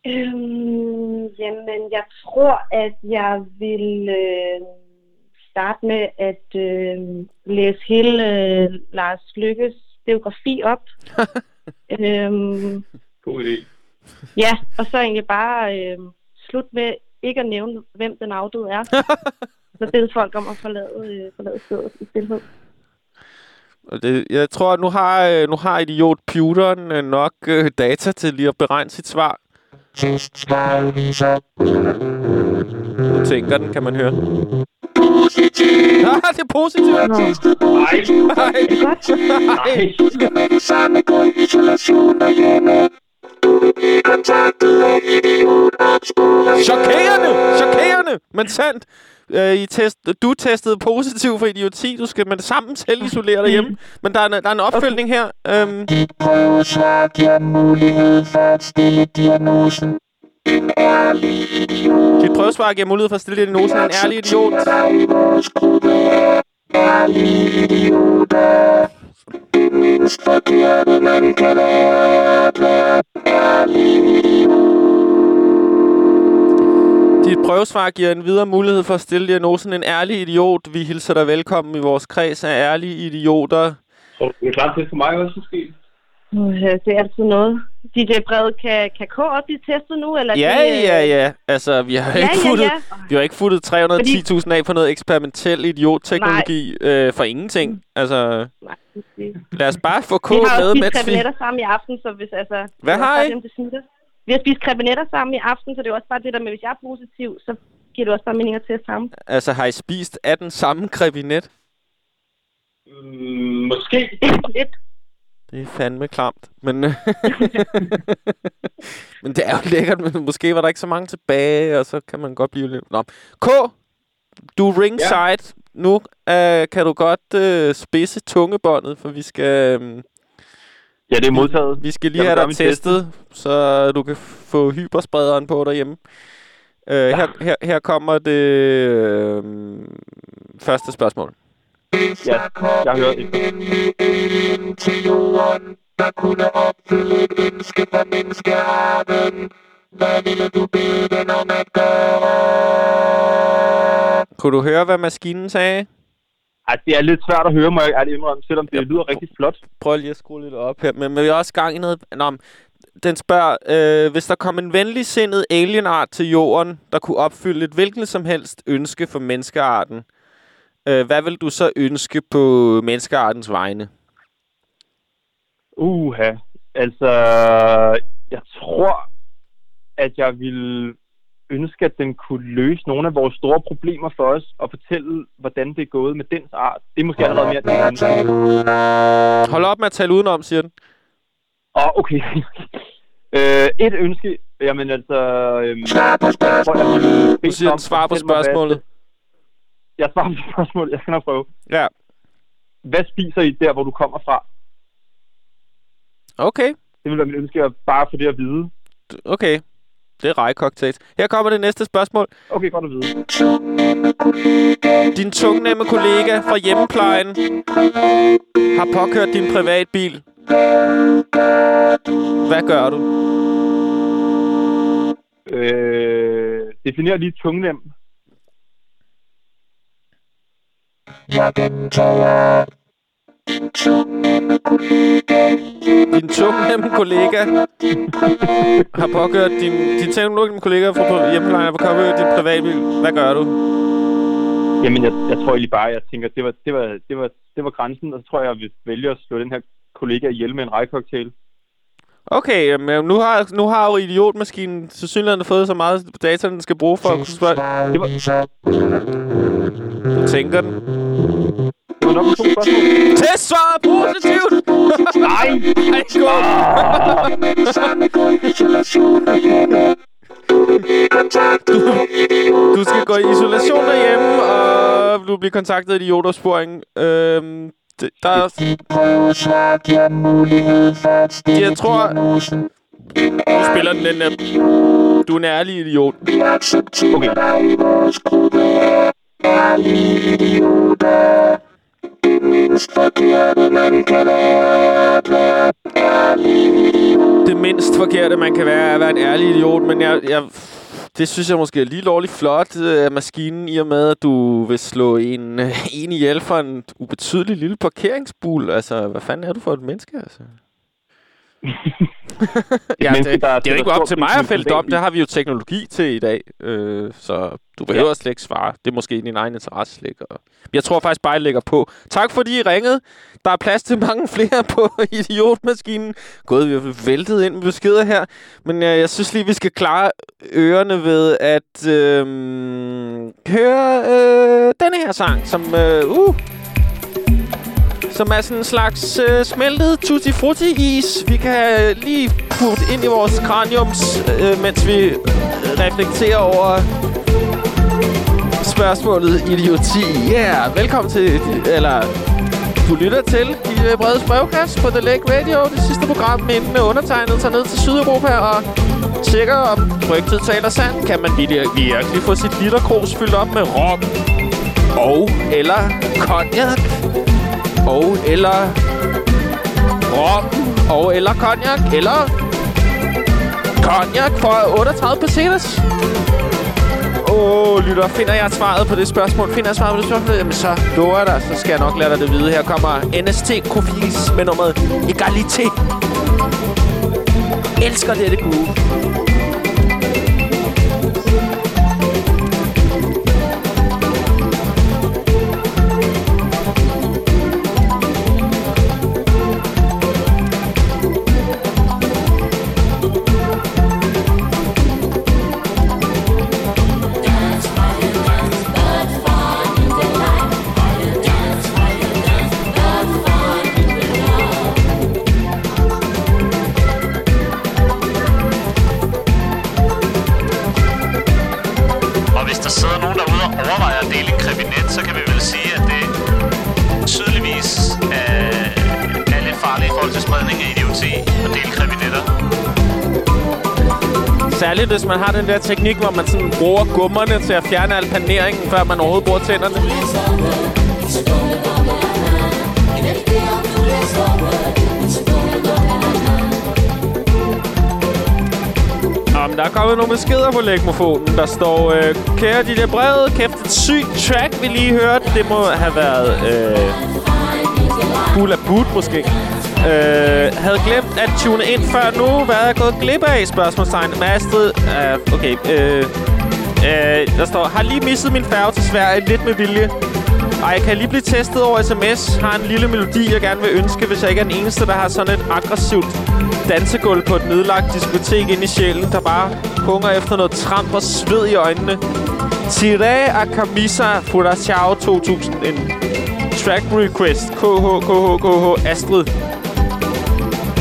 Øhm, jamen, jeg tror, at jeg vil øh, starte med at øh, læse hele øh, Lars Lykkes biografi op. øhm, God idé. ja, og så egentlig bare øh, slut med ikke at nævne, hvem den afdøde er. så beder folk om at forlade, øh, forlade stedet i stillhed. Og Det, jeg tror, at nu har, øh, nu har idiot Pewteren øh, nok øh, data til lige at beregne sit svar. Nu tænker den, kan man høre. Ah, det er positivt. Nej. Nej. Nej. Samme gå i isolation derhjemme. Du vil blive kontaktet af idiotopsporing. Chokerende! Chokerende! Men sandt. Øh, I test, du testede positiv for idioti. Du skal med det samme selv isolere dig hjemme. Men der er, en, der er en opfølgning her. Øhm, Prøvesvar giver mulighed for at stille diagnosen. En ærlig idiot. dit prøvesvar giver mulighed for at stille diagnosen en ærlig idiot. Ærlige idioter. Forkerte, Dit prøvesvar giver en videre mulighed for at stille diagnosen en ærlig idiot. Vi hilser dig velkommen i vores kreds af ærlige idioter. Så er klart, det er for mig også, måske? Det er altid noget. DJ Brevet, kan, kan K også blive testet nu? Eller er Ja, det, øh, ja, ja. Altså, vi har Ja, ikke ja, futtet, ja. vi har ikke futtet 310.000 af på noget eksperimentel idiotteknologi øh, for ingenting. Altså, lad os bare få K Vi har med, mens vi... krebinetter sammen i aften, så hvis altså... Hvad det har I? dem, det. Vi har spist krebinetter sammen i aften, så det er også bare det der med, hvis jeg er positiv, så giver det også bare mening at teste sammen. Altså, har I spist af den samme krebinet? Mm, måske. Lidt. Det er fandme klamt. Men, men det er jo lækkert, men måske var der ikke så mange tilbage, og så kan man godt blive lidt... Nå. K, du er ringside. Ja. Nu øh, kan du godt øh, spidse tungebåndet, for vi skal... Øh, Ja, det er modtaget. Vi skal lige Jeg have dig testet, så du kan få hypersprederen på derhjemme. Øh, ja. her, her, her kommer det øh, første spørgsmål. Ja, jeg har hørt det. til jorden, der kunne opfylde et ønske fra menneskearten. Hvad ville du bede den om at gøre? Kunne du høre, hvad maskinen sagde? Ej, det er lidt svært at høre, må jeg ærligt indrømme, selvom det lyder rigtig flot. Prøv lige at skrue lidt op her. Men, men vi er også gang i noget... Nå, den spørger, øh, hvis der kom en venligsindet alienart til jorden, der kunne opfylde et hvilket som helst ønske for menneskearten, øh, hvad vil du så ønske på menneskeartens vegne? Uha, altså, jeg tror, at jeg ville ønske, at den kunne løse nogle af vores store problemer for os, og fortælle, hvordan det er gået med dens art. Det er måske allerede mere det ønske. Hold op med at tale udenom, siger den. Åh, oh, okay. øh, et ønske, jamen altså... Øhm, jeg tror, jeg siger den svar på fortælle mig, spørgsmålet. Jeg svarer på spørgsmålet, jeg skal nok prøve. Ja. Hvad spiser I der, hvor du kommer fra? Okay. Det vil være mit ønske, at bare få det at vide. Okay. Det er rejcocktails. Her kommer det næste spørgsmål. Okay, godt at vide. Din tungnemme kollega fra hjemmeplejen har påkørt din privatbil. Hvad gør du? Øh, definer lige tungnem. Jeg gentager. Din tungnemme kollega. Din kollega har pågørt din, din tungnemme kollega fra hjemmeplejen har påkørt din privatbil. Hvad gør du? Jamen, jeg, jeg tror egentlig bare, jeg tænker, det var, det var, det var, det var grænsen, og så tror jeg, at vi vælger at slå den her kollega ihjel med en rejcocktail. Okay, men nu har, nu har jo idiotmaskinen til synligheden fået så meget data, den skal bruge for at kunne spørge. Det var, tænker den. det var nok to spørgsmål. Testsvaret er positivt! Nej! Ej, skål! Du, du skal gå i isolation derhjemme, og du bliver kontaktet af idiotersporing. Øhm, det, der er... Jeg tror... Du spiller den lidt. Du er en ærlig idiot. Okay. Ærlige idioter. Det mindst forkerte, man kan være at være ærlig idiot. Det mindst forkerte, man kan være, er at være en ærlig idiot, men jeg... jeg det synes jeg måske er lige lovligt flot øh, af maskinen, i og med, at du vil slå en, øh, en ihjel for en ubetydelig lille parkeringsbul. Altså, hvad fanden er du for et menneske, altså? ja, menneske, det, der det er jo ikke op til mig at fælde dom. Det har vi jo teknologi til i dag. Øh, så du behøver ja. slet ikke svare. Det er måske i din egen interesse. slet ikke. Jeg tror faktisk bare, jeg lægger på. Tak fordi I ringede. Der er plads til mange flere på idiotmaskinen. Gået, vi har væltet ind med beskeder her. Men øh, jeg synes lige, vi skal klare ørerne ved at øh, høre øh, denne her sang, som... Øh, uh, som er sådan en slags øh, smeltet tutti frutti is. Vi kan øh, lige putte ind i vores craniums, øh, mens vi reflekterer over spørgsmålet idioti. Ja, yeah, velkommen til, eller du lytter til i øh, brede brevkast på The Lake Radio, det sidste program, inden med undertegnet tager ned til Sydeuropa og tjekker, om rygtet taler sandt. Kan man virkelig, få sit literkrus fyldt op med rom og eller cognac og eller rom og eller cognac eller cognac for 38 pesetas. Åh, oh, lytter, finder jeg svaret på det spørgsmål? Finder jeg svaret på det spørgsmål? Jamen så lover jeg dig, så skal jeg nok lade dig det vide. Her kommer NST Kofis med nummeret Egalité. Elsker dette groove. Særligt hvis man har den der teknik, hvor man sådan bruger gummerne til at fjerne al paneringen, før man overhovedet bruger tænderne. Jamen, der er kommet nogle beskeder på lægmofonen. Der står, øh, kære de der brevet, kæft et sygt track, vi lige hørte. Det må have været øh, Bula Boot måske. Øh, havde glemt at tune ind før nu. Hvad er jeg gået glip af? Spørgsmålstegn. Mastet. Uh, øh, okay. Øh, øh, der står, har lige misset min færge til Sverige lidt med vilje. Og jeg kan lige blive testet over sms. Har en lille melodi, jeg gerne vil ønske, hvis jeg ikke er den eneste, der har sådan et aggressivt dansegulv på et nedlagt diskotek inde i sjælen, der bare hunger efter noget tramp og sved i øjnene. Tire a camisa Furachao 2000. En track request. KH, KH, KH, Astrid.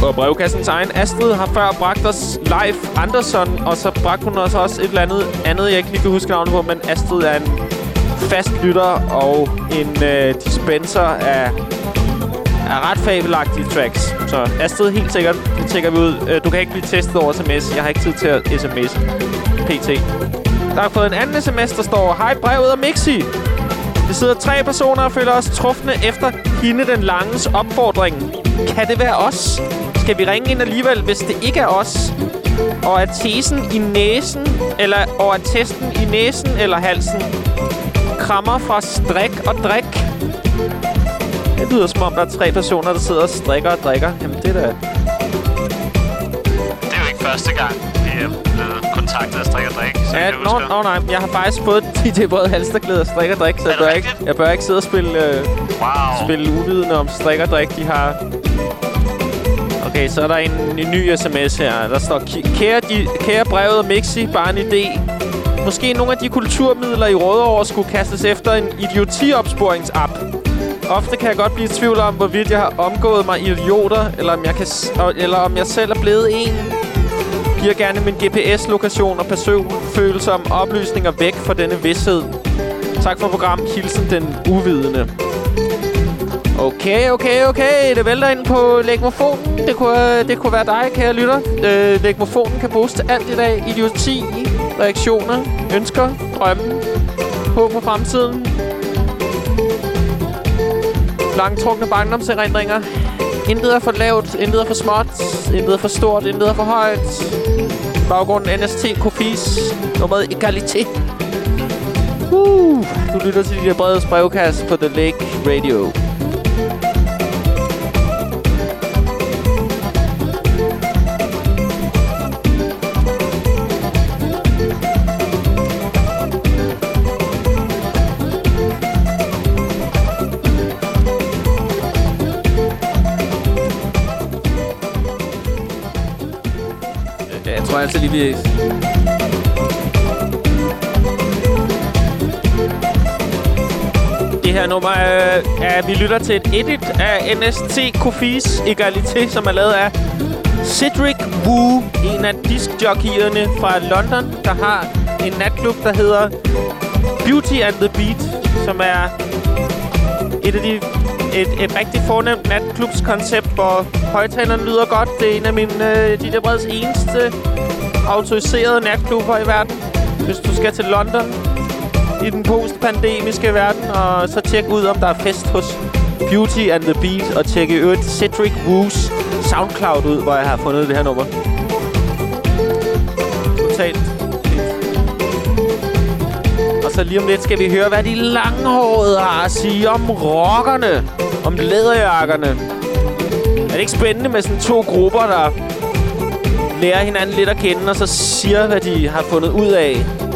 Og brevkassens egen Astrid har før bragt os Leif Andersson, og så bragte hun os også et eller andet, andet jeg ikke lige kan huske navnet på, men Astrid er en fast lytter og en øh, dispenser af, af ret fabelagtige tracks. Så Astrid, helt sikkert, det tjekker vi ud. Øh, du kan ikke blive testet over sms. Jeg har ikke tid til at sms. PT. Der har fået en anden sms, der står, Hej brevet og Mixi. Vi sidder tre personer og føler os trufne efter hende den langes opfordring. Kan det være os? Skal vi ringe ind alligevel, hvis det ikke er os? Og er tesen i næsen, eller og er testen i næsen eller halsen? Krammer fra strik og drik. Det lyder som om, der er tre personer, der sidder og strikker og drikker. Jamen, det er da... Det er jo ikke første gang, vi er blevet kontaktet af Strik og Drik, så Ja, jeg nå, nå, nej. Jeg har faktisk fået DJ Brød Halsterklæde og strik og drik, så jeg bør, ikke, jeg bør ikke sidde og spille, øh, wow. spille uvidende om strik og drik. De har... Okay, så er der en, en ny sms her. Der står, kære, de, kære brevet og Mixi, bare en idé. Måske nogle af de kulturmidler i Rødovre skulle kastes efter en idiotiopsporingsapp. Ofte kan jeg godt blive i tvivl om, hvorvidt jeg har omgået mig idioter, eller om jeg, kan, eller om jeg selv er blevet en. Giver gerne min GPS-lokation og personfølsomme oplysninger væk fra denne vidshed. Tak for programmet. Hilsen den uvidende. Okay, okay, okay. Det vælter ind på legmofonen. Det kunne, det kunne være dig, kære lytter. Øh, lægmofonen kan bruges til alt i dag. Idioti, reaktioner, ønsker, drømme, håb på fremtiden. Langtrukne barndomserindringer. Intet er for lavt, intet er for småt, intet er for stort, intet er for højt. Baggrunden NST Kofis, nummeret Egalité. Uh, du lytter til de brede brevkast på The Lake Radio. Jeg altså lige, vi... Det her nummer er, er vi lytter til et edit af NST Kofis Egalité, som er lavet af Cedric Wu, en af diskjockeyerne fra London, der har en natklub, der hedder Beauty and the Beat, som er et af de et, et rigtig fornemt natklubskoncept, hvor højtalerne lyder godt. Det er en af mine øh, de der breds eneste autoriserede natklubber i verden. Hvis du skal til London i den postpandemiske verden, og så tjek ud, om der er fest hos Beauty and the Beat, og tjek i øvrigt Cedric Woos Soundcloud ud, hvor jeg har fundet det her nummer. Totalt. Og så lige om lidt skal vi høre, hvad de langhårede har at sige om rockerne. Om læderjakkerne. Er det ikke spændende med sådan to grupper, der lærer hinanden lidt at kende, og så siger, hvad de har fundet ud af?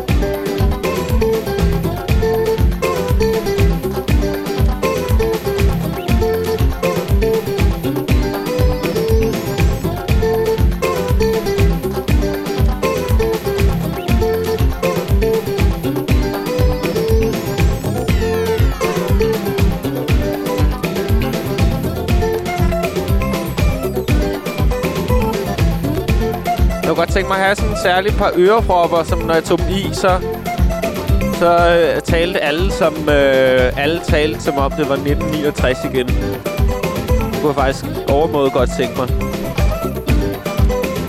Godt tænke mig at have sådan en særlig par ørepropper, som når jeg tog dem i, så, så øh, talte alle som øh, alle talte som om det var 1969 igen. Det kunne jeg faktisk overmåde godt tænke mig.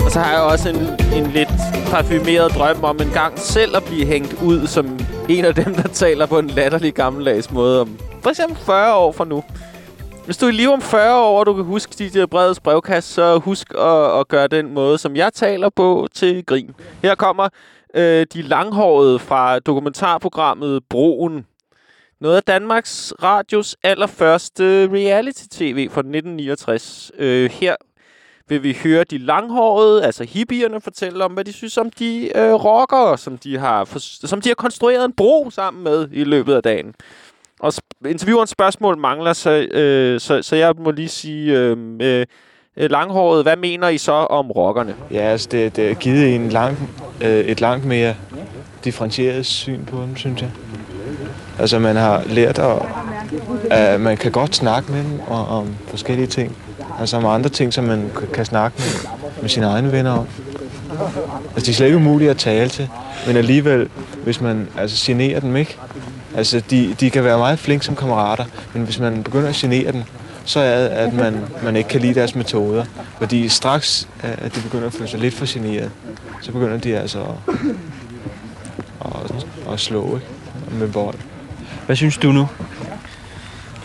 Og så har jeg også en, en lidt parfumeret drøm om en gang selv at blive hængt ud som en af dem, der taler på en latterlig gammeldags måde om for eksempel 40 år fra nu. Hvis du er i live om 40 år, og du kan huske de der brede brevkast, så husk at, at gøre den måde, som jeg taler på, til grin. Her kommer øh, de langhårede fra dokumentarprogrammet Broen. Noget af Danmarks Radios allerførste reality-tv fra 1969. Øh, her vil vi høre de langhårede, altså hippierne, fortælle om, hvad de synes om de øh, rockere, som de, har som de har konstrueret en bro sammen med i løbet af dagen. Og interviewerens spørgsmål mangler, så, øh, så, så jeg må lige sige, øh, øh, langhåret, hvad mener I så om rockerne? Ja, altså det, det er givet en lang, øh, et langt mere differentieret syn på dem, synes jeg. Altså man har lært, at, at man kan godt snakke med dem om, om forskellige ting. Altså om andre ting, som man kan snakke med, med sine egne venner om. Altså de er slet ikke umulige at tale til, men alligevel, hvis man altså, generer dem ikke, Altså, de, de kan være meget flinke som kammerater, men hvis man begynder at genere dem, så er det, at man, man ikke kan lide deres metoder. Fordi straks, at de begynder at føle sig lidt for generet, så begynder de altså at, at, at slå ikke? med vold. Hvad synes du nu?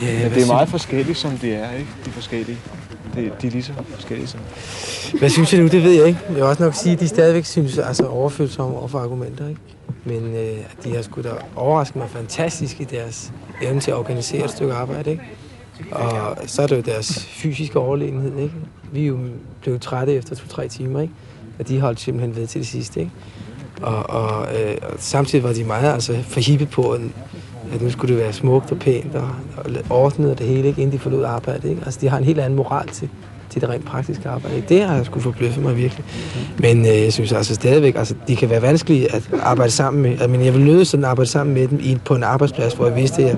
Ja, ja, det er meget forskelligt, som det er, ikke? De forskellige. De, de er lige så forskellige som... Hvad synes jeg nu, det ved jeg ikke. Jeg vil også nok sige, at de stadigvæk synes altså overfølsomme over for argumenter, ikke? Men øh, de har sgu da overrasket mig fantastisk i deres evne til at organisere et stykke arbejde, ikke? Og så er det jo deres fysiske overlegenhed, ikke? Vi er jo blevet trætte efter to-tre timer, ikke? Og de holdt simpelthen ved til det sidste, ikke? Og, og, øh, og samtidig var de meget altså, forhippet på, at, at nu skulle det være smukt og pænt og, og ordnet og det hele, ikke? inden de forlod arbejde. Ikke? Altså, de har en helt anden moral til, til det rent praktiske arbejde. Ikke? Det har jeg sgu forbløffet mig virkelig. Men øh, jeg synes altså stadigvæk, altså, de kan være vanskelige at arbejde sammen med. Altså, men jeg vil nødt sådan arbejde sammen med dem i, på en arbejdsplads, hvor jeg vidste, at jeg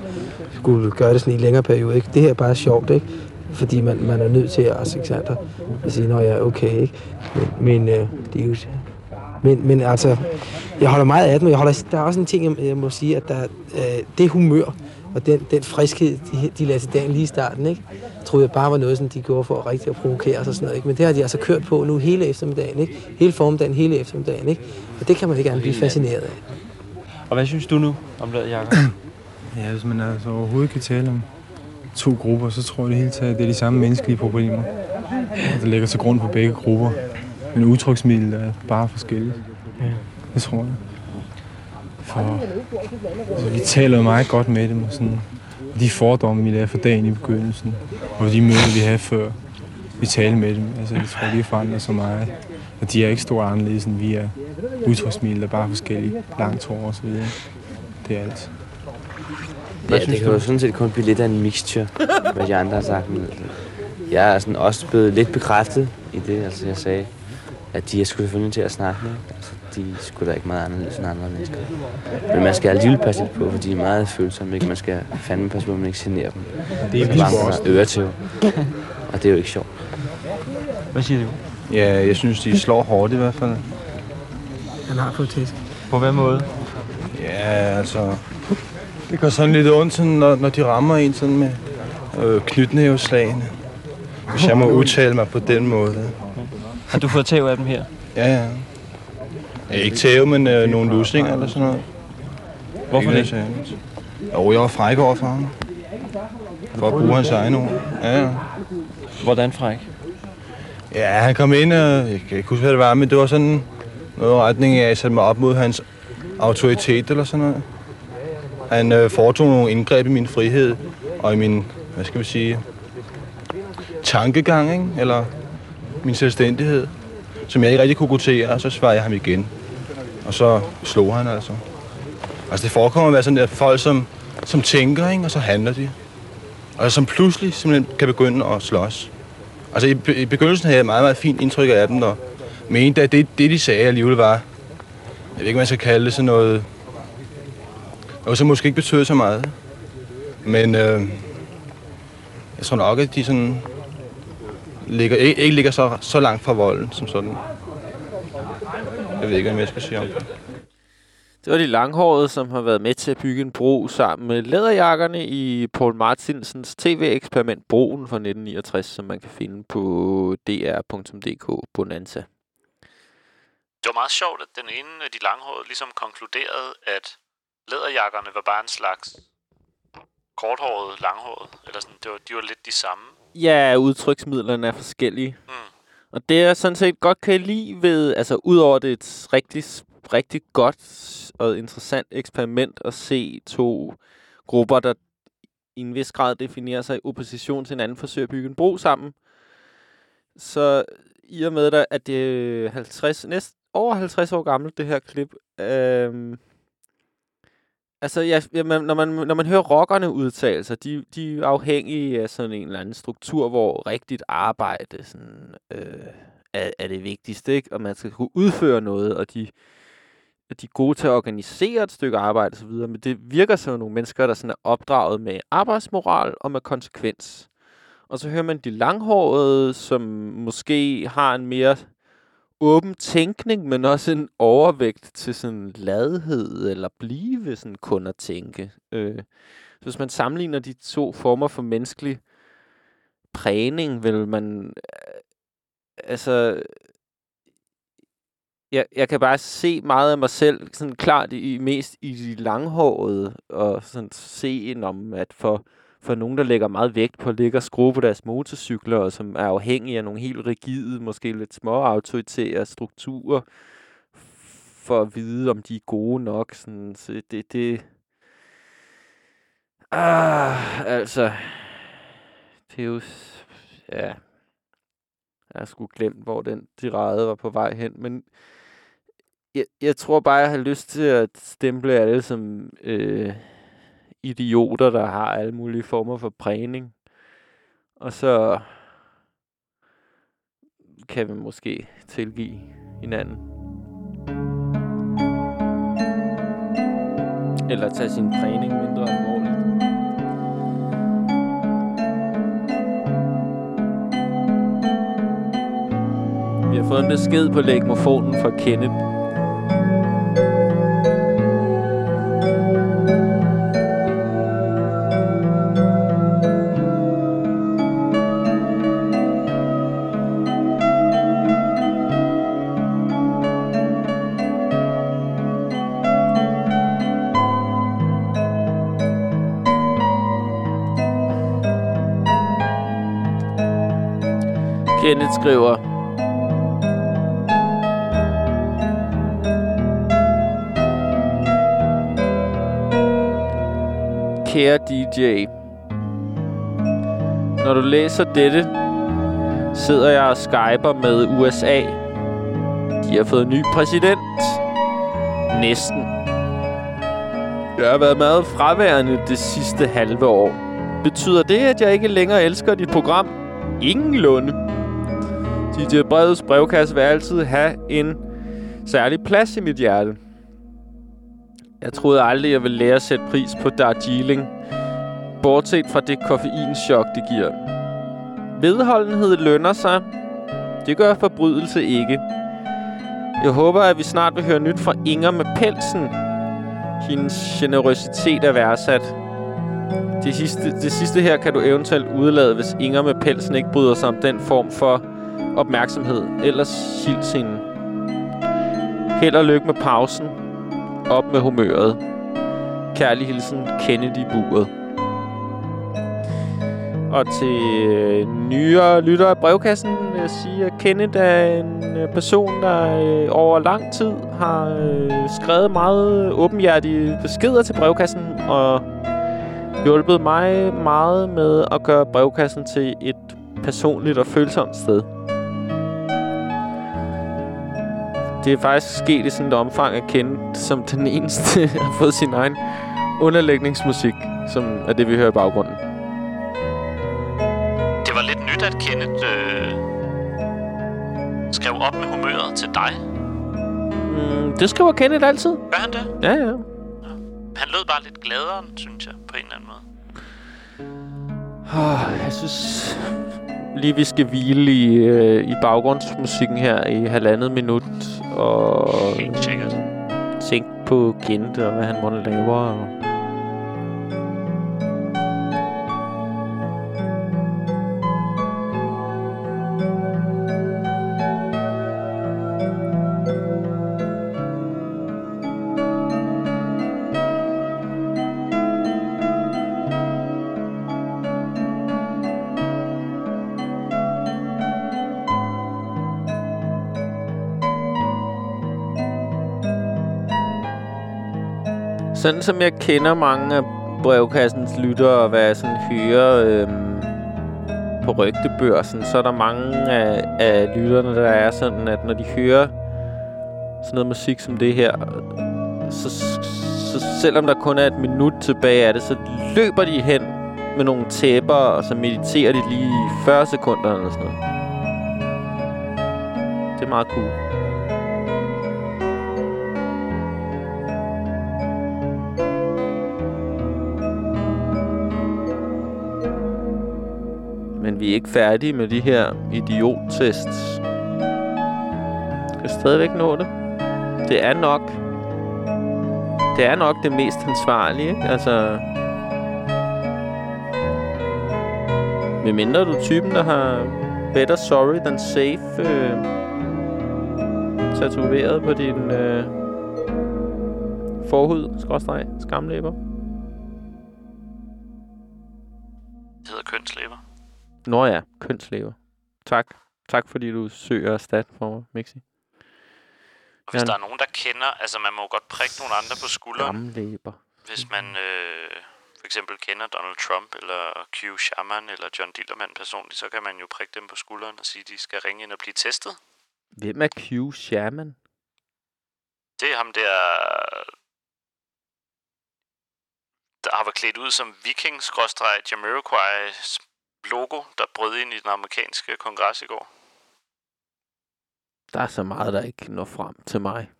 skulle gøre det sådan i en længere periode. Ikke? Det her er bare sjovt, ikke? fordi man, man er nødt til at, altså, at sige, når jeg er okay. Ikke? Men, men øh, det er jo men, men altså, jeg holder meget af dem, jeg holder, der er også en ting, jeg, jeg må sige, at der, øh, det humør og den, den friskhed, de, de lagde til dagen lige i starten, ikke? troede jeg bare var noget, som de gjorde for rigtig at provokere os og sådan noget. Ikke? Men det har de altså kørt på nu hele eftermiddagen, ikke? hele formiddagen, hele eftermiddagen. Ikke? Og det kan man ikke gerne blive fascineret af. Og hvad synes du nu om Lad Jacob? Ja, hvis man altså overhovedet kan tale om to grupper, så tror jeg det hele taget, det er de samme menneskelige problemer, der ligger til grund for begge grupper. Men udtryksmiddel er bare forskelligt. Ja. Det tror jeg. For altså, vi taler jo meget godt med dem, og sådan, og de fordomme, vi lavede for dagen i begyndelsen, og de møder, vi havde før, vi talte med dem. Altså, jeg tror, de har forandret så meget. Og de er ikke stort anderledes, end vi er. Udtryksmiddel er bare forskellige. Langt hår og så videre. Det er alt. Ja, det kan jo sådan set kun blive lidt af en mixture, hvad de andre har sagt. Men jeg er sådan også blevet lidt bekræftet i det, altså jeg sagde, at de er sgu selvfølgelig til at snakke med. Altså, de er sgu da ikke meget anderledes end andre mennesker. Men man skal alligevel passe lidt på, for de er meget følsomme, ikke? Man skal fandme passe på, at man ikke generer dem. Det er Så vi bare sgu man også. øretæv. Og det er jo ikke sjovt. Hvad siger du? Ja, jeg synes, de slår hårdt i hvert fald. Han har fået tæsk. På hvad måde? Ja, altså... Det går sådan lidt ondt, sådan, når, når de rammer en sådan med øh, knytnæveslagene. Hvis jeg må udtale mig på den måde. Har du fået tæv af dem her? Ja, ja. ja ikke tæve, men øh, nogle lusninger eller sådan noget. Hvorfor Ikke det? særligt. Jo, jeg var fræk over for ham. For at bruge hans egne ord. Ja, ja. Hvordan fræk? Ja, han kom ind, og jeg kan ikke huske, hvad det var, men det var sådan noget retning af, at jeg satte mig op mod hans autoritet eller sådan noget. Han øh, foretog nogle indgreb i min frihed og i min, hvad skal vi sige, tankegang, ikke? eller min selvstændighed, som jeg ikke rigtig kunne godtere, og så svarede jeg ham igen. Og så slog han altså. Altså det forekommer at være sådan, at folk, som, som tænker, ikke? og så handler de. Og som pludselig simpelthen kan begynde at slås. Altså i, i begyndelsen havde jeg meget, meget fint indtryk af dem, og mente, at det, det de sagde alligevel var, jeg ved ikke, hvad man skal kalde det, sådan noget, noget som måske ikke betød så meget. Men øh, jeg tror nok, at de sådan ligger, ikke, ikke ligger så, så langt fra volden som sådan. Jeg ved ikke, hvad jeg skal sige om det. Det var de langhårede, som har været med til at bygge en bro sammen med læderjakkerne i Paul Martinsens tv-eksperiment Broen fra 1969, som man kan finde på dr.dk Bonanza. Det var meget sjovt, at den ene af de langhårede ligesom konkluderede, at læderjakkerne var bare en slags korthåret langhåret. Eller sådan, det var, de var lidt de samme. Ja, udtryksmidlerne er forskellige. Mm. Og det er sådan set godt kan jeg lide ved, altså udover det er et rigtig, rigtig godt og interessant eksperiment at se to grupper, der i en vis grad definerer sig i opposition til hinanden, forsøger at bygge en bro sammen. Så i og med, der, at det er 50, næst, over 50 år gammelt, det her klip, øhm, Altså, ja, ja, man, når, man, når man hører rockerne udtale sig, de, de er afhængige af sådan en eller anden struktur, hvor rigtigt arbejde sådan, øh, er, er det vigtigste, ikke? Og man skal kunne udføre noget, og de, at de er gode til at organisere et stykke arbejde osv., men det virker som nogle mennesker, der sådan er opdraget med arbejdsmoral og med konsekvens. Og så hører man de langhårede, som måske har en mere åben tænkning, men også en overvægt til sådan ladhed, eller blive sådan kun at tænke. Øh, så hvis man sammenligner de to former for menneskelig prægning, vil man... Øh, altså... Jeg, jeg kan bare se meget af mig selv sådan klart i, mest i de langhårede, og sådan se om, at for, for nogen, der lægger meget vægt på at ligge og skrue på deres motorcykler, og som er afhængige af nogle helt rigide, måske lidt små autoritære strukturer, for at vide, om de er gode nok. Sådan, så det, det... Ah, altså... Det er jo... Ja... Jeg har sgu glemt, hvor den tirade var på vej hen, men jeg, jeg tror bare, jeg har lyst til at stemple alle som øh, idioter, der har alle mulige former for prægning. Og så kan vi måske tilgive hinanden. Eller tage sin prægning mindre alvorligt. Vi har fået en besked på lægmofonen fra Kenneth. Kenneth skriver... Kære DJ, når du læser dette, sidder jeg og skyper med USA. De har fået ny præsident. Næsten. Jeg har været meget fraværende det sidste halve år. Betyder det, at jeg ikke længere elsker dit program? Ingenlunde. DJ Breds brevkasse vil altid have en særlig plads i mit hjerte. Jeg troede aldrig, jeg ville lære at sætte pris på Darjeeling. Bortset fra det koffeinschok, det giver. Vedholdenhed lønner sig. Det gør forbrydelse ikke. Jeg håber, at vi snart vil høre nyt fra Inger med pelsen. Hendes generøsitet er værdsat. Det sidste, det sidste her kan du eventuelt udlade, hvis Inger med pelsen ikke bryder sig om den form for opmærksomhed. Ellers hils hende. Held og lykke med pausen. Op med humøret. Kærlig hilsen, Kennedy Buret. Og til øh, nyere lyttere af brevkassen vil jeg sige, at Kenneth er en øh, person, der øh, over lang tid har øh, skrevet meget åbenhjertige beskeder til brevkassen og hjulpet mig meget med at gøre brevkassen til et personligt og følsomt sted. Det er faktisk sket i sådan et omfang at kende som den eneste har fået sin egen underlægningsmusik, som er det, vi hører i baggrunden. Det var lidt nyt, at Kenneth øh, skrev op med humøret til dig. Mm, det skriver Kenneth altid. Gør han det? Ja, ja. Han lød bare lidt gladere, synes jeg, på en eller anden måde. Oh, jeg synes lige, vi skal hvile i, øh, i baggrundsmusikken her i halvandet minut. Og Helt sikkert. tænke på Kent og hvad han måtte lave. Og Sådan som jeg kender mange af brevkassens lyttere, og hvad jeg sådan hører øhm, på rygtebørsen, så er der mange af, af lytterne, der er sådan, at når de hører sådan noget musik som det her, så, så selvom der kun er et minut tilbage af det, så løber de hen med nogle tæpper, og så mediterer de lige i 40 sekunder eller sådan noget. Det er meget cool. Vi er ikke færdige med de her idiottests. Vi kan stadigvæk nå det. Det er nok... Det er nok det mest ansvarlige, ikke? Altså... Med mindre du er typen, der har better sorry than safe øh, tatoveret på din øh, forhud, skråstreg, skamlæber. Nå ja, kønslæber. Tak. Tak fordi du søger stat for mig, Mixi. Og hvis der er nogen, der kender... Altså, man må jo godt prikke nogle andre på skulderen. Skamlæber. Hvis man øh, for eksempel kender Donald Trump, eller Q Sherman, eller John Dillermand personligt, så kan man jo prikke dem på skulderen og sige, at de skal ringe ind og blive testet. Hvem er Q Sherman? Det er ham der... Der har været klædt ud som viking Jamiroquai's logo, der brød ind i den amerikanske kongres i går. Der er så meget, der ikke når frem til mig.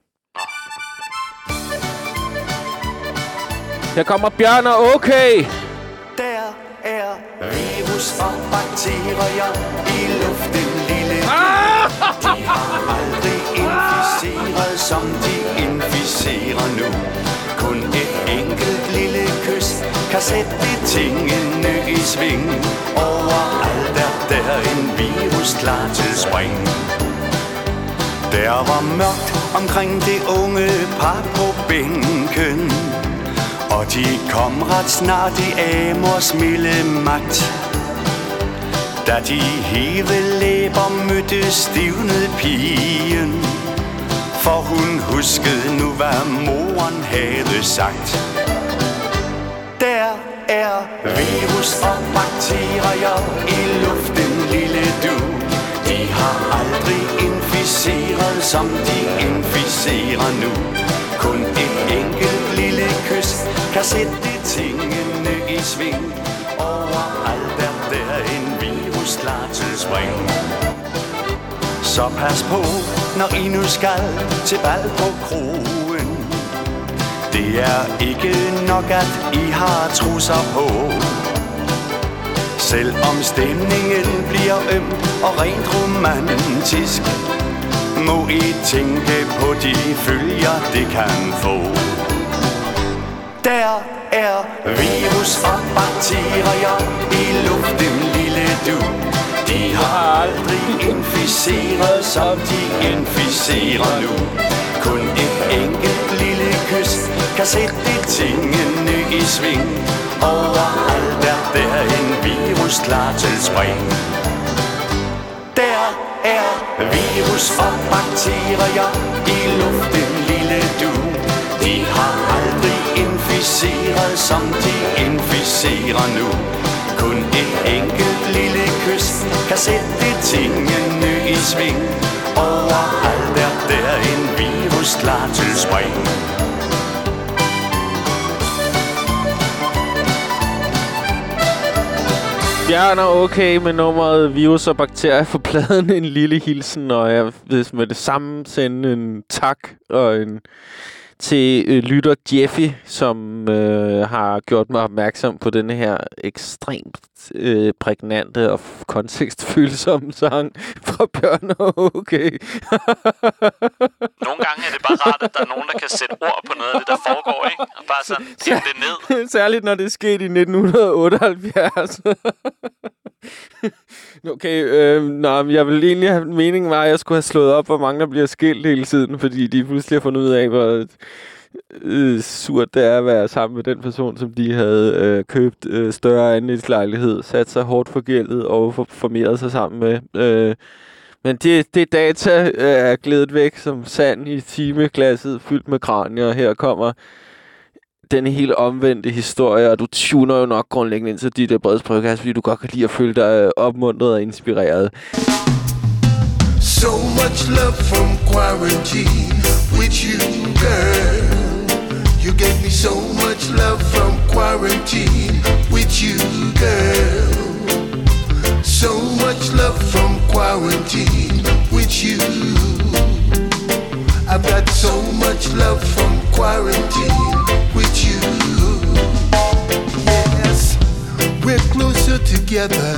Her kommer Bjørn og okay. Der er virus og bakterier i luften, lille ah! De har aldrig inficeret, som de inficerer nu. Kun et enkelt lille kys kan sætte tingene i sving. Overalt er der en virus klar til spring. Der var mørkt omkring det unge par på bænken Og de kom ret snart i Amors milde magt Da de heve læber stivnede pigen for hun huskede nu, hvad moren havde sagt. Der er virus og bakterier i luften, lille du. De har aldrig inficeret, som de inficerer nu. Kun et enkelt lille kys kan sætte tingene i sving. Overalt er der en virus klar til spring. Så pas på, når I nu skal til bal på kroen. Det er ikke nok, at I har trusser på. Selvom stemningen bliver øm og rent romantisk Må I tænke på de følger, det kan få. Der er virus og bakterier i luften, lille du. De har aldrig inficeret, som de inficerer nu. Kun et enkelt lille kys kan sætte tingene i sving. Overalt er der en virus klar til spring. Der er virus og bakterier i luften, lille du. De har aldrig inficeret, som de inficerer nu. Kun et enkelt lille kys. Kan sætte tingene i sving. Overalt er der en virus klar til spring. Bjørn er okay med nummeret virus og bakterier for pladen. En lille hilsen, og jeg vil med det samme sende en tak og en til øh, lytter Jeffy, som øh, har gjort mig opmærksom på denne her ekstremt øh, prægnante og kontekstfølsomme sang fra Bjørn og Okay. Nogle gange er det bare rart, at der er nogen, der kan sætte ord på noget af det, der foregår, ikke? Og bare sådan pille det ned. Særligt når det er sket i 1978. okay, øh, nå, jeg vil egentlig have meningen var, at jeg skulle have slået op, hvor mange der bliver skilt hele tiden, fordi de pludselig har fundet ud af, hvor øh, surt det er at være sammen med den person, som de havde øh, købt øh, større andelslejlighed, sat sig hårdt for gældet og for, formeret sig sammen med. Øh, men det, det data øh, er glædet væk som sand i timeglasset fyldt med kranier. Her kommer den helt omvendte historie, og du tuner jo nok grundlæggende ind til dit uh, breds podcast, fordi du godt kan lide at føle dig øh, opmuntret og inspireret. So much love from quarantine with you, girl. You gave me so much love from quarantine with you, girl. So much love from quarantine with you. I've got so much love from quarantine with you. Yes, we're closer together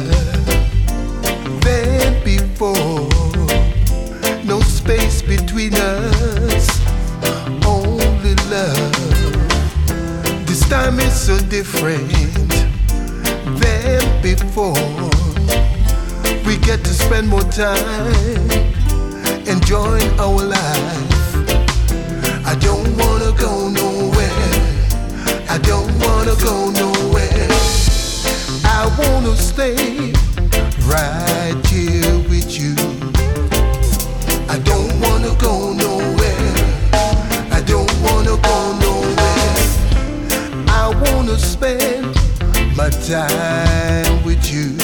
than before. No space between us, only love. This time is so different than before. We get to spend more time enjoying our life. I don't wanna go nowhere. I don't wanna go nowhere. I wanna stay right here with you. I don't wanna go nowhere. I don't wanna go nowhere. I wanna spend my time with you.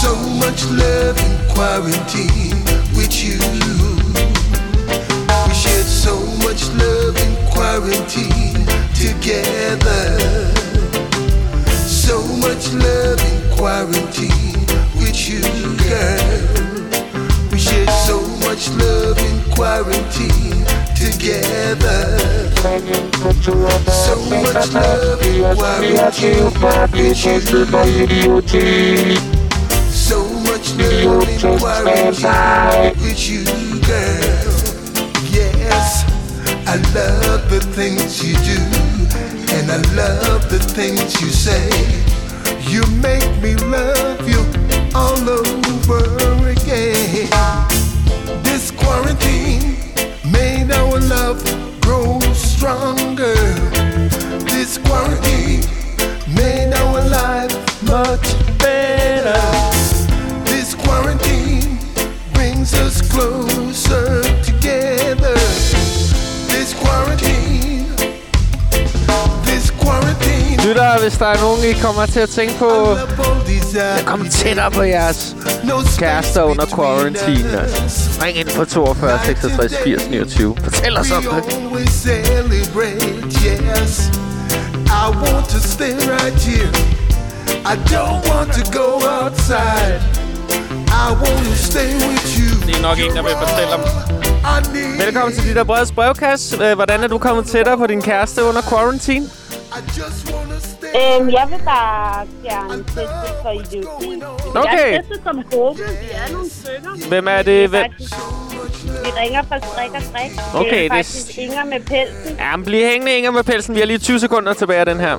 So much love in quarantine with you. Much love in quarantine together. So much love in quarantine with you, girl. We shared so much love in quarantine together. So much love in quarantine with you. So much love in quarantine with you, girl. I love the things you do, and I love the things you say. You make me love you all over again. This quarantine made our love grow stronger. This quarantine made our life much better. This quarantine brings hvis der er nogen, I kommer til at tænke på, kom tættere på jeres kærester under quarantine. Ring ind på 42 66 80 29. Fortæl os om det. yes. I want to stay right here. I don't want to go outside. I want to stay with you. Det er nok en, der vil fortælle om. Velkommen til dit der breds brevkasse. Øh, Hvordan er du kommet tættere på din kæreste under quarantine? Øhm, jeg vil bare gerne teste for idioti. Okay. Jeg tester som gruppe. Vi er nogle stykker. Hvem er det? Hvem? Vi ringer fra strik og strik. Okay, det det er er faktisk s- Inger med pelsen. Ja, men bliv hængende, Inger, med pelsen. Vi har lige 20 sekunder tilbage af den her.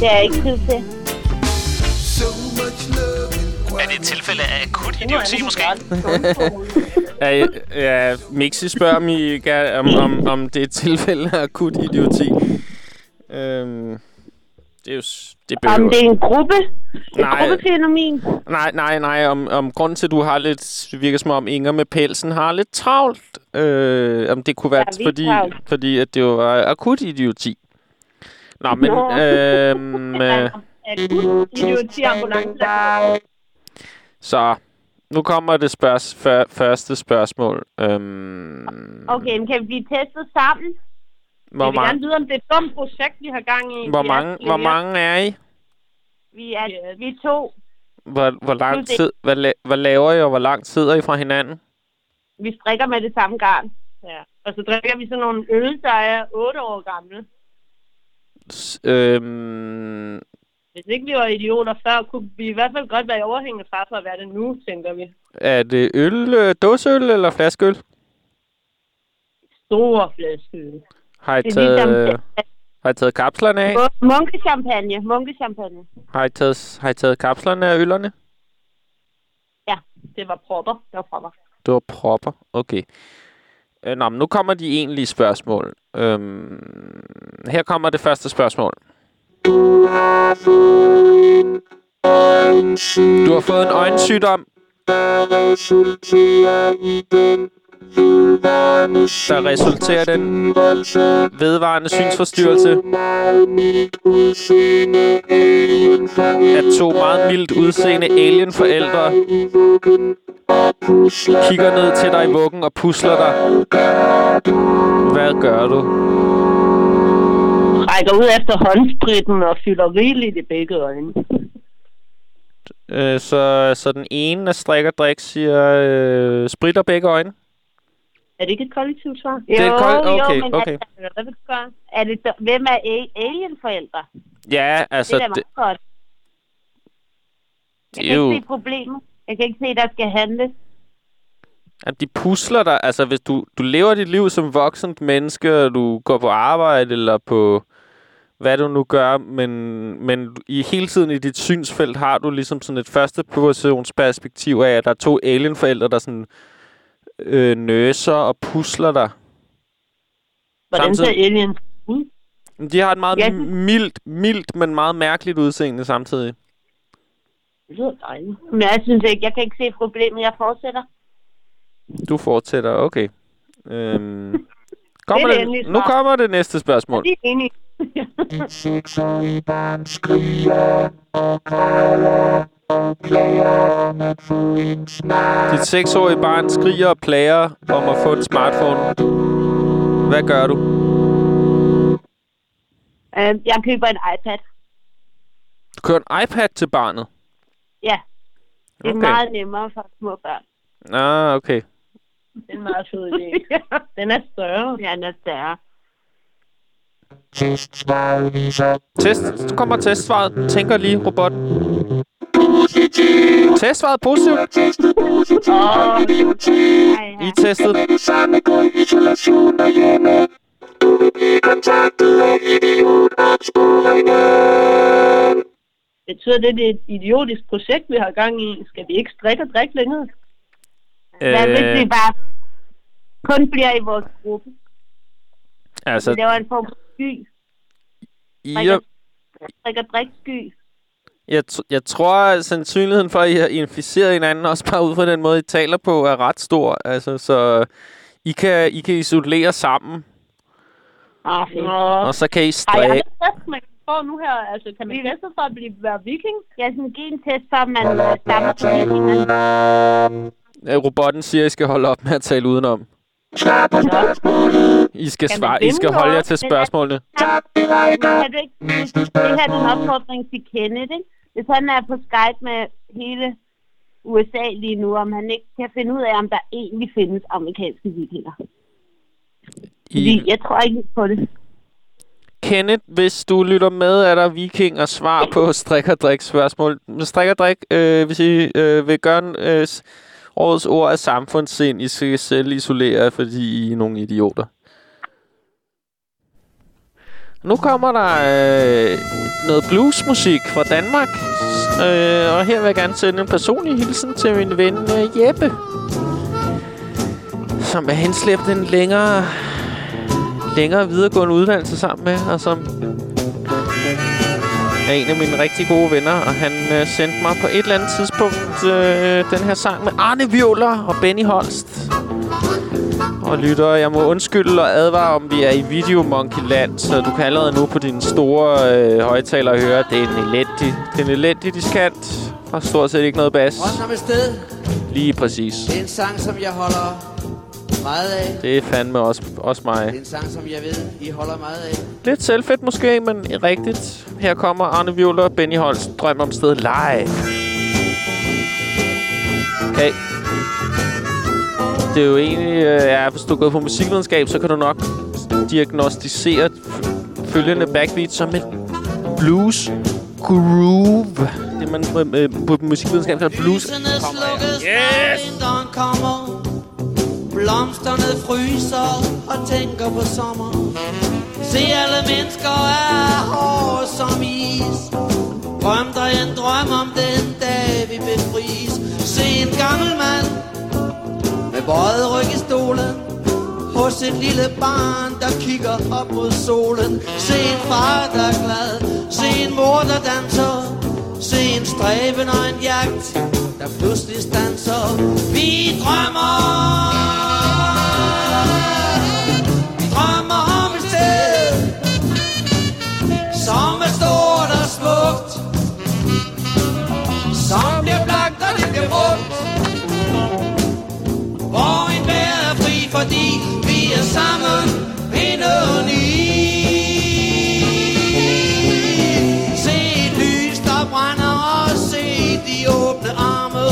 Det er ikke tid til. Er det et tilfælde af akut idioti, måske? Ja, ja, Mixi spørger, kan- om, om, om det er et tilfælde af akut idioti. Øhm, det er jo... Det behøver... Om det er en gruppe. Et Nej. gruppefænomen. Nej, nej, nej. Om, om grunden til, at du har lidt... Det virker som om Inger med pelsen har lidt travlt. Øh, om det kunne være, Ja, fordi, travlt. fordi at det var akut idioti. Nå, men... Nå. Øhm, øh, Akut idioti ambulance. så, nu kommer det spørgs, før, første spørgsmål. Øhm, Okay, men kan vi blive testet sammen? Hvor, jeg vil gerne vide, om det er et dumt projekt, vi har gang i. hvor, mange, hvor mange er I? Vi er, vi er to. Hvor, hvor lang tid... Hvad, la- hvad laver I, og hvor lang tid er I fra hinanden? Vi strikker med det samme garn. Ja. Og så drikker vi sådan nogle øl, der er 8 år gamle. S- øhm, Hvis ikke vi var idioter før, kunne vi i hvert fald godt være i overhængende far for at være det nu, tænker vi. er det øl, øh, dåseøl eller flaskeøl? Store flaskeøl. Har I taget, ligesom- har I taget kapslerne af? Munkechampagne. Munkechampagne. Har I taget, har I taget kapslerne af øllerne? Ja, det var propper. Det var propper. Det var propper. Okay. Øh, nå, men nu kommer de egentlige spørgsmål. Øhm, her kommer det første spørgsmål. Du har fået en øjensygdom, der resulterer i den vedvarende synsforstyrrelse at to meget mildt udseende alienforældre kigger ned til dig i vuggen og pusler dig. Hvad gør du? Rækker ud efter håndspritten og fylder rigeligt i begge øjne. Øh, så, så den ene af strik og drik siger øh, spritter begge øjne. Er det ikke et kollektivt svar? Det er et koll- okay, jo, men okay. Altså, vil du gøre? Er det, hvem er alienforældre? Ja, altså... det er da det, meget godt. det Jeg er kan jo, ikke se problemet. Jeg kan ikke se, der skal handles. at de pusler dig. Altså, hvis du, du lever dit liv som voksent menneske, og du går på arbejde, eller på hvad du nu gør, men, men i hele tiden i dit synsfelt har du ligesom sådan et første perspektiv af, at der er to alienforældre, der sådan øh, nøser og pusler dig. Hvordan ser Samtidig- aliens ud? De har et meget Ja. mildt, mildt, men meget mærkeligt udseende samtidig. Det lyder dejligt. Men jeg synes ikke, jeg kan ikke se problemet. Jeg fortsætter. Du fortsætter, okay. Øhm, kommer det det, nu kommer det næste spørgsmål. Det er enig. Et seksårigt barn skriger og græder Dit seksårige barn skriger og plager om at få en smartphone. Hvad gør du? Øh, jeg køber en iPad. Du kører en iPad til barnet? Ja. Det er Okay. meget nemmere for små børn. Ah, okay. Det er en meget fed idé. Den er større. Ja, den er større. Test. Så kommer testsvaret. Tænker lige, robot. Testsvaret er positivt. I testet. Samme gå i sporingen. Betyder det, det er et idiotisk projekt, vi har gang i? Skal vi ikke strikke og drikke længere? Hvad hvis Øh, vi bare kun bliver i vores gruppe? altså, Vi laver en form for sky. I er, og, strik og drik sky. Jeg, tr- jeg tror, at sandsynligheden for, at I har inficeret hinanden, også bare ud fra den måde, I taler på, er ret stor. Altså, så I kan, I kan isolere sammen. Ah, fedt. Og så kan I Ej, jeg strække. har en test, man kan få nu her. Altså, kan man teste for at blive være viking? Jeg skal give en test for, at man øh, stammer på vikingerne. Robotten siger, at I skal holde op med at tale udenom. I skal, svare, I skal holde jer til spørgsmålene. Kan du ikke, det her er en opfordring til Kenneth, ikke? Hvis han er på Skype med hele USA lige nu, om han ikke kan finde ud af, om der egentlig findes amerikanske vikinger. Fordi jeg tror ikke på det. Kenneth, hvis du lytter med, er der vikinger svar på strik og drik spørgsmål. Strik og drik, øh, hvis I øh, vil gøre en, øh, årets ord af samfundssind, I skal selv isolere, fordi I er nogle idioter. Nu kommer der øh, noget bluesmusik fra Danmark. Øh, og her vil jeg gerne sende en personlig hilsen til min ven øh, Jeppe. Som er henslæbt en længere længere videregående uddannelse sammen med, og som er en af mine rigtig gode venner, og han øh, sendte mig på et eller andet tidspunkt øh, den her sang med Arne Violer og Benny Holst. Og lytter, jeg må undskylde og advare, om vi er i Video Monkey Land, så du kan allerede nu på dine store øh, højtaler høre, at det er en elendig, det er en elendig diskant, og stort set ikke noget bas. Rundt om et sted. Lige præcis. Det er en sang, som jeg holder meget af. Det er fandme også, også mig. Det er en sang, som jeg ved, I holder meget af. Lidt selvfedt måske, men rigtigt. Her kommer Arne Violer og Benny Holst. Drøm om stedet live. Okay. Det er jo egentlig... Øh, ja, hvis du er gået på musikvidenskab, så kan du nok diagnostisere følgende backbeat som et blues groove. Det man øh, på musikvidenskab kalder blues. Yes! Blomsterne fryser og tænker på sommer. Se alle mennesker er hårde som is. Drøm dig en drøm om den dag vi befries. Se en gammel mand bøjet ryg i stolen. Hos et lille barn, der kigger op mod solen. Se en far, der er glad. Se en mor, der danser. Se en stræben og en jagt, der pludselig stanser. Vi drømmer. Sammen indeni. Se et lys, der brænder, og se de åbne arme.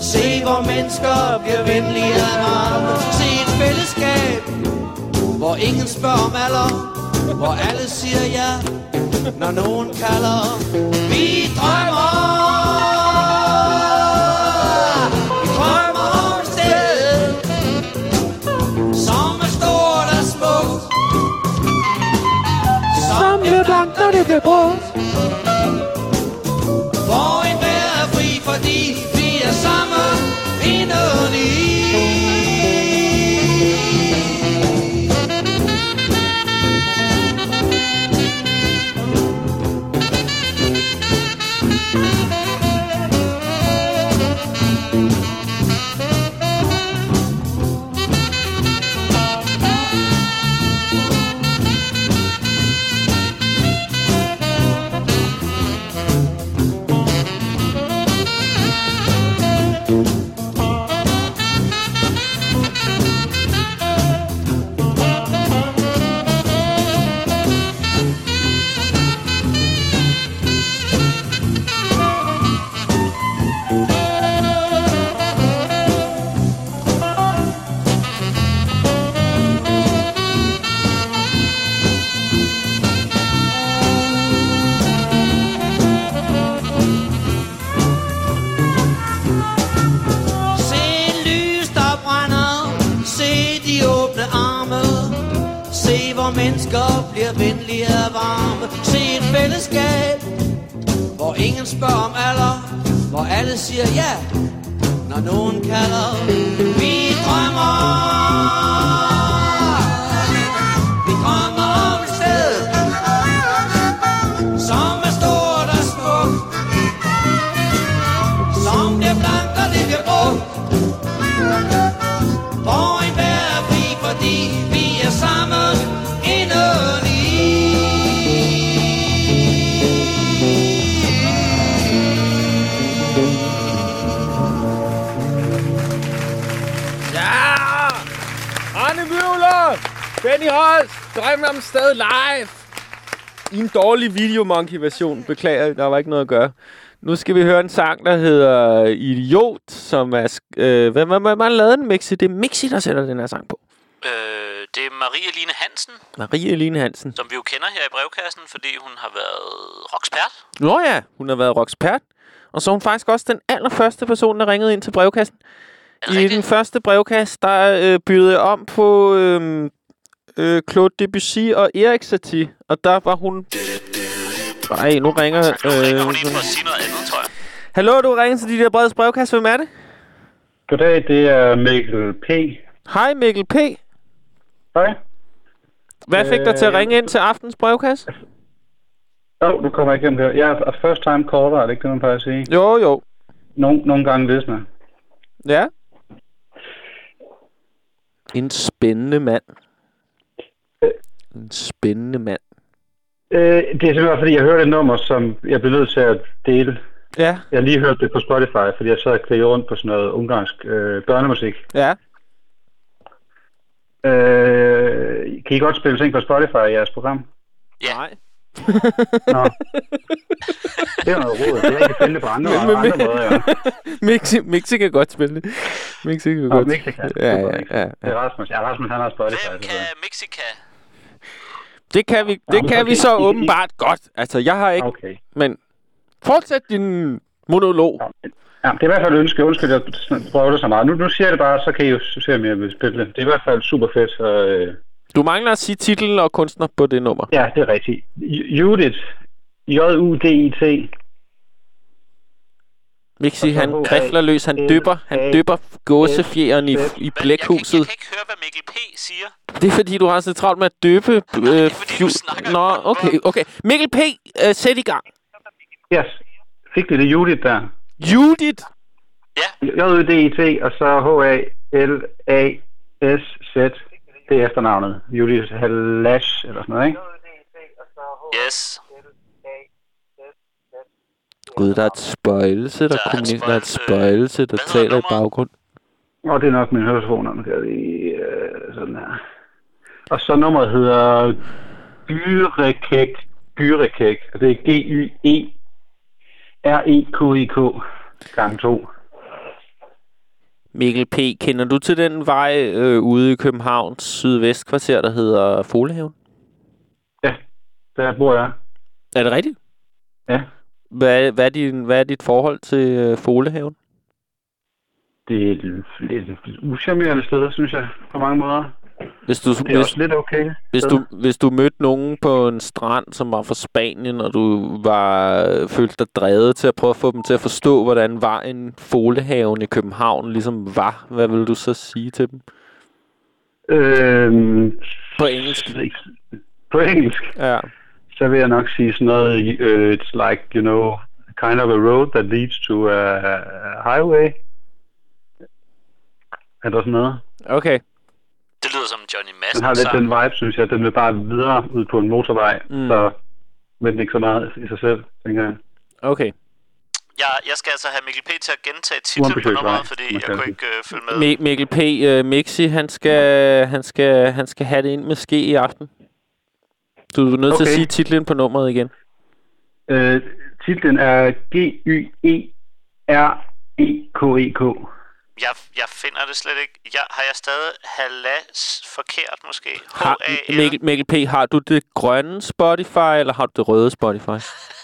Se, hvor mennesker bliver venlige og varme. Se et fællesskab, hvor ingen spørger om alder. Hvor alle siger ja, når nogen kalder. Vi drømmer. Blankt, brugt. En vær er fri, fordi venlig og varme. Se et fællesskab, hvor ingen spørger om alder. Hvor alle siger ja, når nogen kalder. Vi drømmer. Benny Holst, drømmen om sted live. I en dårlig videomonkey-version. Beklager, der var ikke noget at gøre. Nu skal vi høre en sang, der hedder Idiot, som er... Øh, hvem har lavet den, Mixi? Det er Mixi, der sætter den her sang på. Øh, det er Marie Line Hansen, Marie Eline Hansen. som vi jo kender her i brevkassen, fordi hun har været rockspert. Nå ja, hun har været rockspert. Og så er hun faktisk også den allerførste person, der ringede ind til brevkassen. I den første brevkasse, der øh, jeg om på øh, øh, Claude Debussy og Erik Satie. Og der var hun... Nej, nu ringer... Øh, For at sige noget andet, tror jeg. Hallo, du ringer til de der breds brevkasse. Hvem er det? Goddag, det er Mikkel P. Hej Mikkel P. Hej. Hvad fik dig til at Øh, ringe ind til aftens brevkasse? Åh, oh, nu kommer jeg igennem det. Jeg er first time caller, er det ikke det, man plejer at sige? Jo, jo. Nogle, nogle gange visner. Ja. En spændende mand. En spændende mand. Øh, det er simpelthen fordi, jeg hørte et nummer, som jeg blev nødt til at dele. Ja. Jeg har lige hørt det på Spotify, fordi jeg sad og klikkede rundt på sådan noget ungarsk øh, børnemusik. Ja. Øh, kan I godt spille ting på Spotify i jeres program? Ja. Nej. Nå. Det er noget råd. Det er ikke finde på andre, Men- men- andre måder, ja. Mixi, Mixi kan godt spille det. Mixi kan Nå, godt. Mixi kan. Ja, ja, Mixi. ja, Det er ja. Rasmus. Ja, Rasmus, han har Spotify. Hvem kan Mexica? Det kan vi, det kan så vi så åbenbart godt. Altså, jeg har ikke... Okay. Men fortsæt din monolog. Ja, det er i hvert fald et ønske. Undskyld, jeg prøver det så meget. Nu, nu siger jeg det bare, så kan I jo se, om jeg vil spille det. Det er i hvert fald super fedt. Og, øh, Du mangler at sige titlen og kunstner på det nummer. ja, det er rigtigt. Ju- Judith. J-U-D-I-T. Mixi, han H.A. krifler løs. Han dypper, han dypper gåsefjeren i, i blækhuset. Jeg kan ikke høre, hvad Mikkel P. siger. Det er fordi, du har så travlt med at døbe... Øh, fju- Nå, okay, okay. Mikkel P., øh, sæt i gang. Yes. Fik vi det Judith der? Judith? J-U-D-I-T, og så H-A-L-A-S-Z. Det er efternavnet. Judith Halash, eller sådan noget, ikke? Yes. Gud, der er et spøjelse, der, kommunikerer. Der er et spøjelse, der taler i baggrund. Og det er nok min høretelefoner, nu kan vi øh, sådan her. Og så nummeret hedder Gyrekæk. Gyrekæk. Og det er G-Y-E-R-E-K-I-K gang 2. Mikkel P., kender du til den vej øh, ude i Københavns sydvestkvarter, der hedder Folehaven? Der bor jeg. Er det rigtigt? Ja. Hvad, hvad, er, din, hvad er dit forhold til øh, Folehaven? Det er et lidt uschammerende sted, synes jeg, på mange måder. Hvis du, Det er hvis, også lidt okay. Hvis du, hvis du mødte nogen på en strand, som var fra Spanien, og du var følte dig drevet til at prøve at få dem til at forstå, hvordan var en folehaven i København ligesom var, hvad vil du så sige til dem? Øhm, på engelsk. På engelsk? Ja. Så vil jeg nok sige sådan noget, uh, it's like, you know, kind of a road that leads to a, a highway. Eller sådan noget. Okay. Det lyder som Johnny Den Madsen har lidt den vibe, synes jeg. Den vil bare videre ud på en motorvej. Mm. Så men ikke så meget i sig selv, tænker jeg. Okay. Jeg, jeg skal altså have Mikkel P. til at gentage titlen på nummeret, fordi jeg kan kunne ikke øh, følge med. Mi- Mikkel P. Uh, Mixi, han skal, han, skal, han skal have det ind med ske i aften. Du er nødt til at Okay. sige titlen på nummeret igen. Øh, titlen er G-Y-E-R-E-K-E-K. Jeg, jeg finder det slet ikke. Jeg, har jeg stadig halas forkert måske? Har, Mikkel, Mikkel P., har du det grønne Spotify, eller har du det røde Spotify?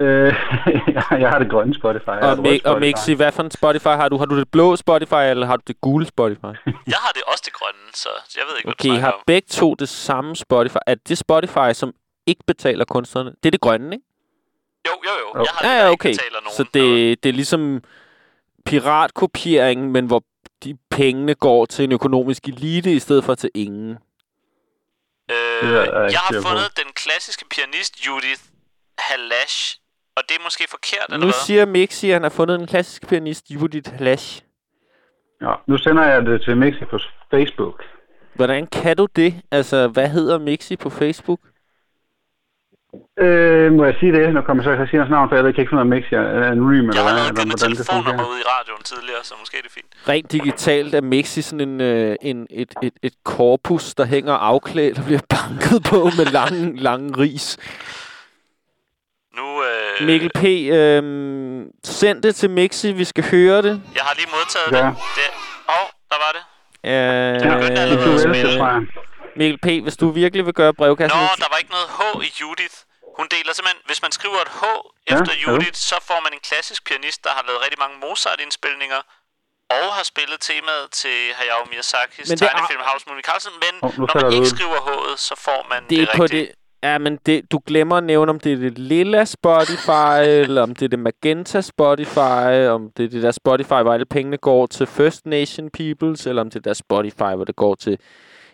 Øh, jeg har det grønne Spotify. Og, røde Mi- og Mixi, hvad for en Spotify har du? Har du det blå Spotify, eller har du det gule Spotify? Jeg har det også det grønne, så jeg ved ikke, hvad Okay, du I snakker har om. begge to det samme Spotify. Er det Spotify, som ikke betaler kunstnerne? Det er det grønne, ikke? Jo, jo, jo. Jeg har Ja, det, ja, der okay. ikke betaler nogen. Så det, det er ligesom piratkopiering, men hvor de pengene går til en økonomisk elite, i stedet for til ingen. Øh, jeg har fundet den klassiske pianist Judith Halash, og det er måske forkert, eller Nu hvad? siger Mixi, at han har fundet en klassisk pianist, Judith Lash. Ja, nu sender jeg det til Mixi på Facebook. Hvordan kan du det? Altså, hvad hedder Mixi på Facebook? Øh, må jeg sige det? Nu kommer jeg så til at sige hans navn, for jeg ved ikke, jeg af Mixi. Er det anonym, eller hvad? Eller hvordan det fungerer? ude i radioen tidligere, så måske er det fint. Rent digitalt er Mixi sådan en, øh, en, et, et, et korpus, der hænger afklædt og bliver banket på med lange, lange ris. Øh, Mikkel P., øh, send det til Mixi, vi skal høre det. jeg har lige modtaget Ja. det. det. Og der var det. Øh, det er du elsker, tror jeg. Mikkel P., hvis du virkelig vil gøre brevkassen... Nå, der var ikke noget H i Judith. Hun deler simpelthen, hvis man skriver et H Ja, efter hallo? Judith, så får man en klassisk pianist, der har lavet rigtig mange Mozart-indspilninger, og har spillet temaet til Hayao Miyazakis det er- tegnefilm House Moving Castle, men nu når man det ikke ud. skriver H'et, så får man det, det er det på rigtige. det... Ja, men det, du glemmer at nævne, om det er det lilla Spotify, eller om det er det magenta Spotify, om det er det der Spotify, hvor alle pengene går til First Nation Peoples, eller om det er der Spotify, hvor det går til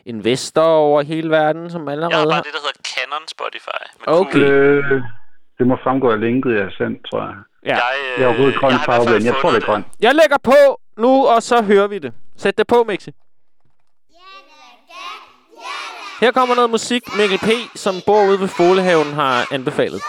investorer over hele verden, som allerede Jeg har bare har... det, der hedder Canon Spotify. Okay. Øh, det må fremgå af linket, jeg har sendt, tror jeg. Ja. Jeg, Jeg er overhovedet grøn farve, jeg tror, det er grøn. Jeg lægger på nu, og så hører vi det. Sæt det på, Mixi. Her kommer noget musik, Mikkel P., som bor ude ved Folehaven, har anbefalet.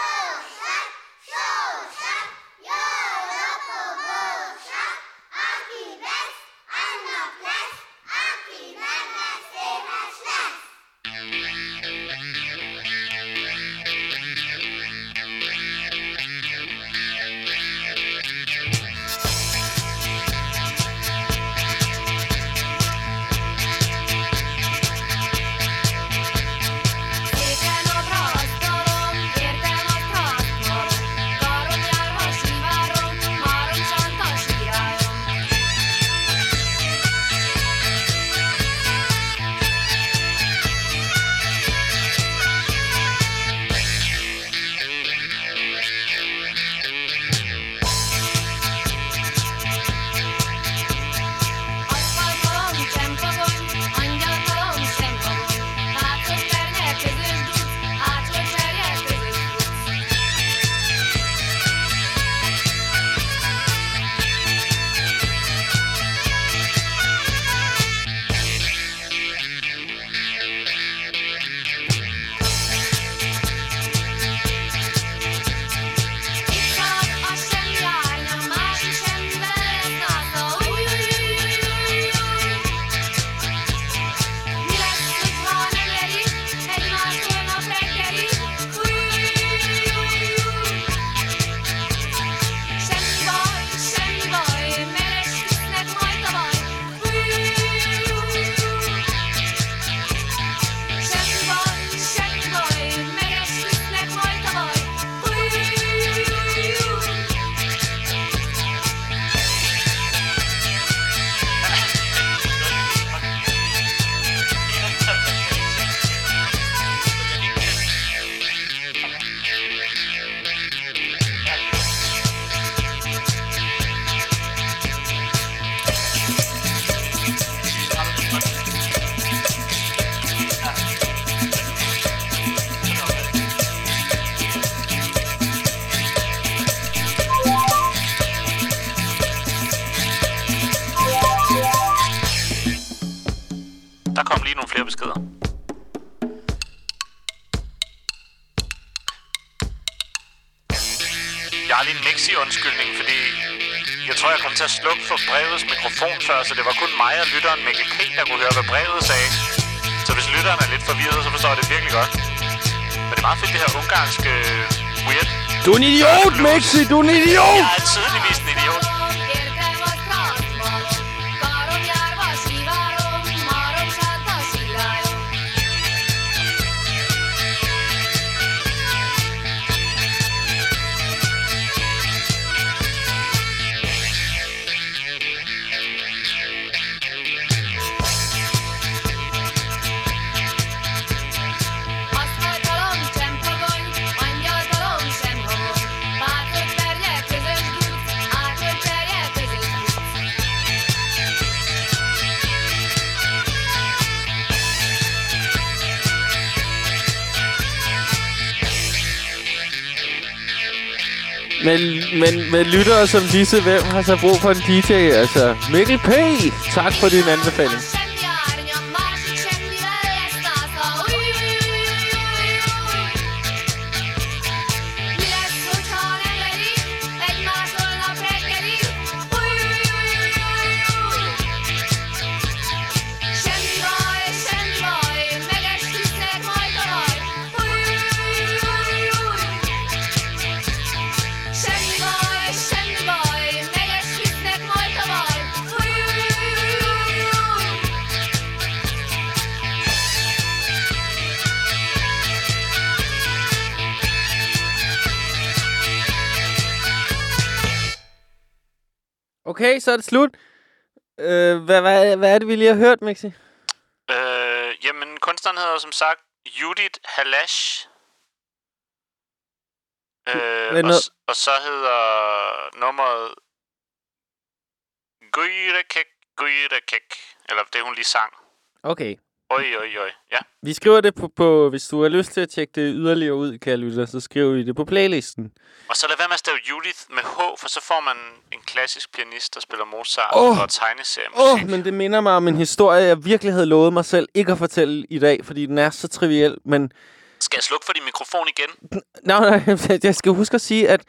Brevets mikrofon før, så det var kun mig og lytteren Mikkel P., der kunne høre, hvad brevet sagde. Så hvis lytteren er lidt forvirret, så forstår jeg det virkelig godt. Men det er meget fedt, det her ungarske weird. Du er en idiot, Mixi! Du er en idiot! Jeg er tydeligvis øh, lyttere som disse, hvem har så brug for en DJ? Altså, Mikkel P., tak for din anbefaling. Så er det slut. Øh, hvad, hvad, hvad er det, vi lige har hørt, Mixi? Øh, jamen, kunstneren hedder som sagt Judith Halash. Øh, Men og, og så hedder nummeret Gøjrekek, Gøjrekek. Eller det, hun lige sang. Okay. Oj, oj, oj. Ja. Vi skriver det på, på, hvis du har lyst til at tjekke det yderligere ud, kan jeg lytte, så skriver vi det på playlisten. Og så lad være med at stave Judith med H, for så får man en klassisk pianist, der spiller Mozart oh. og tegneserie. Åh, oh, men det minder mig om en historie, jeg virkelig havde lovet mig selv ikke at fortælle i dag, fordi den er så triviel, men... Skal jeg slukke for din mikrofon igen? Nej, nej, jeg skal huske at sige, at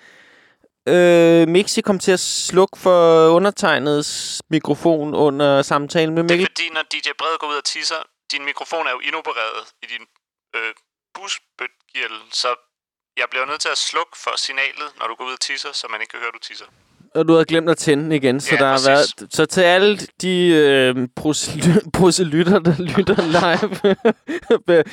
øh, Mixi kom til at slukke for undertegnets mikrofon under samtalen med Det er Mikkel. fordi, når DJ Brede går ud og tisser, din mikrofon er jo inopereret i din øh, busbøtgirl, så jeg bliver nødt til at slukke for signalet, når du går ud og tisser, så man ikke kan høre, du tisser. Og du havde glemt at tænde den igen, så Ja, der har været... Så til alle de øh, prosely- proselytter, der lytter live,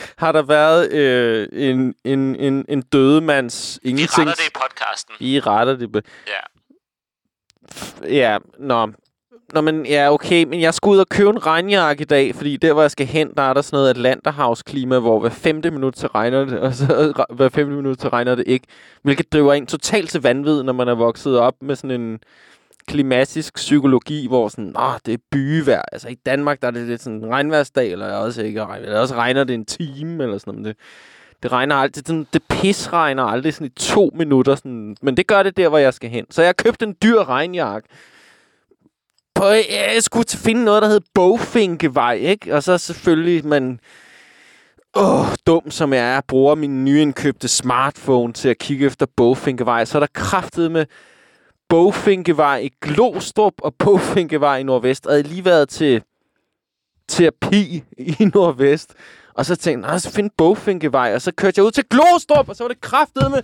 har der været øh, en, en, en, en dødemands Vi ingenting. retter det i podcasten. Vi retter det. Ja. Ja, nå. Nå, men ja, okay, men jeg skal ud og købe en regnjakke i dag, fordi der, hvor jeg skal hen, der er der sådan noget Atlanterhavsklima, hvor hver femte minut så regner det, og så hver femte minut så regner det ikke. Hvilket driver en totalt til vanvid, når man er vokset op med sådan en klimatisk psykologi, hvor sådan, Nå, det er byvejr. Altså i Danmark, der er det lidt sådan en regnværsdag, eller også ikke regn, eller også regner det en time, eller sådan noget. Det, det regner altid, sådan, det pis regner aldrig sådan i to minutter, sådan, men det gør det der, hvor jeg skal hen. Så jeg købte en dyr regnjakke, på, øh, jeg skulle finde noget, der hed Bogfinkevej, ikke? Og så selvfølgelig, man... Åh, dum som jeg er, bruger min nyindkøbte smartphone til at kigge efter Bogfinkevej. Så er der kraftet med Bogfinkevej i Glostrup og Bogfinkevej i Nordvest. Og jeg havde lige været til terapi i Nordvest. Og så tænkte jeg, "Nå, så find Bogfinkevej. Og så kørte jeg ud til Glostrup, og så var det kraftet med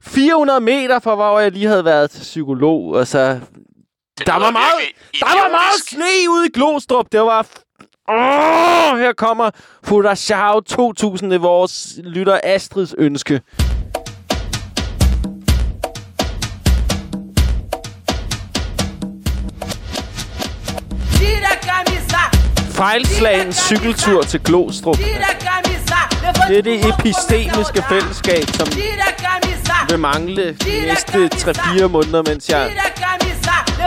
400 meter fra, hvor jeg lige havde været til psykolog. Og så der var, meget, der var meget sne ude i Glostrup. Det var... Åh, her kommer Furashao 2000. Det er vores lytter Astrids ønske. Fejlslagen cykeltur til Glostrup. Det er det epistemiske fællesskab, som vil mangle de næste 3-4 måneder, mens jeg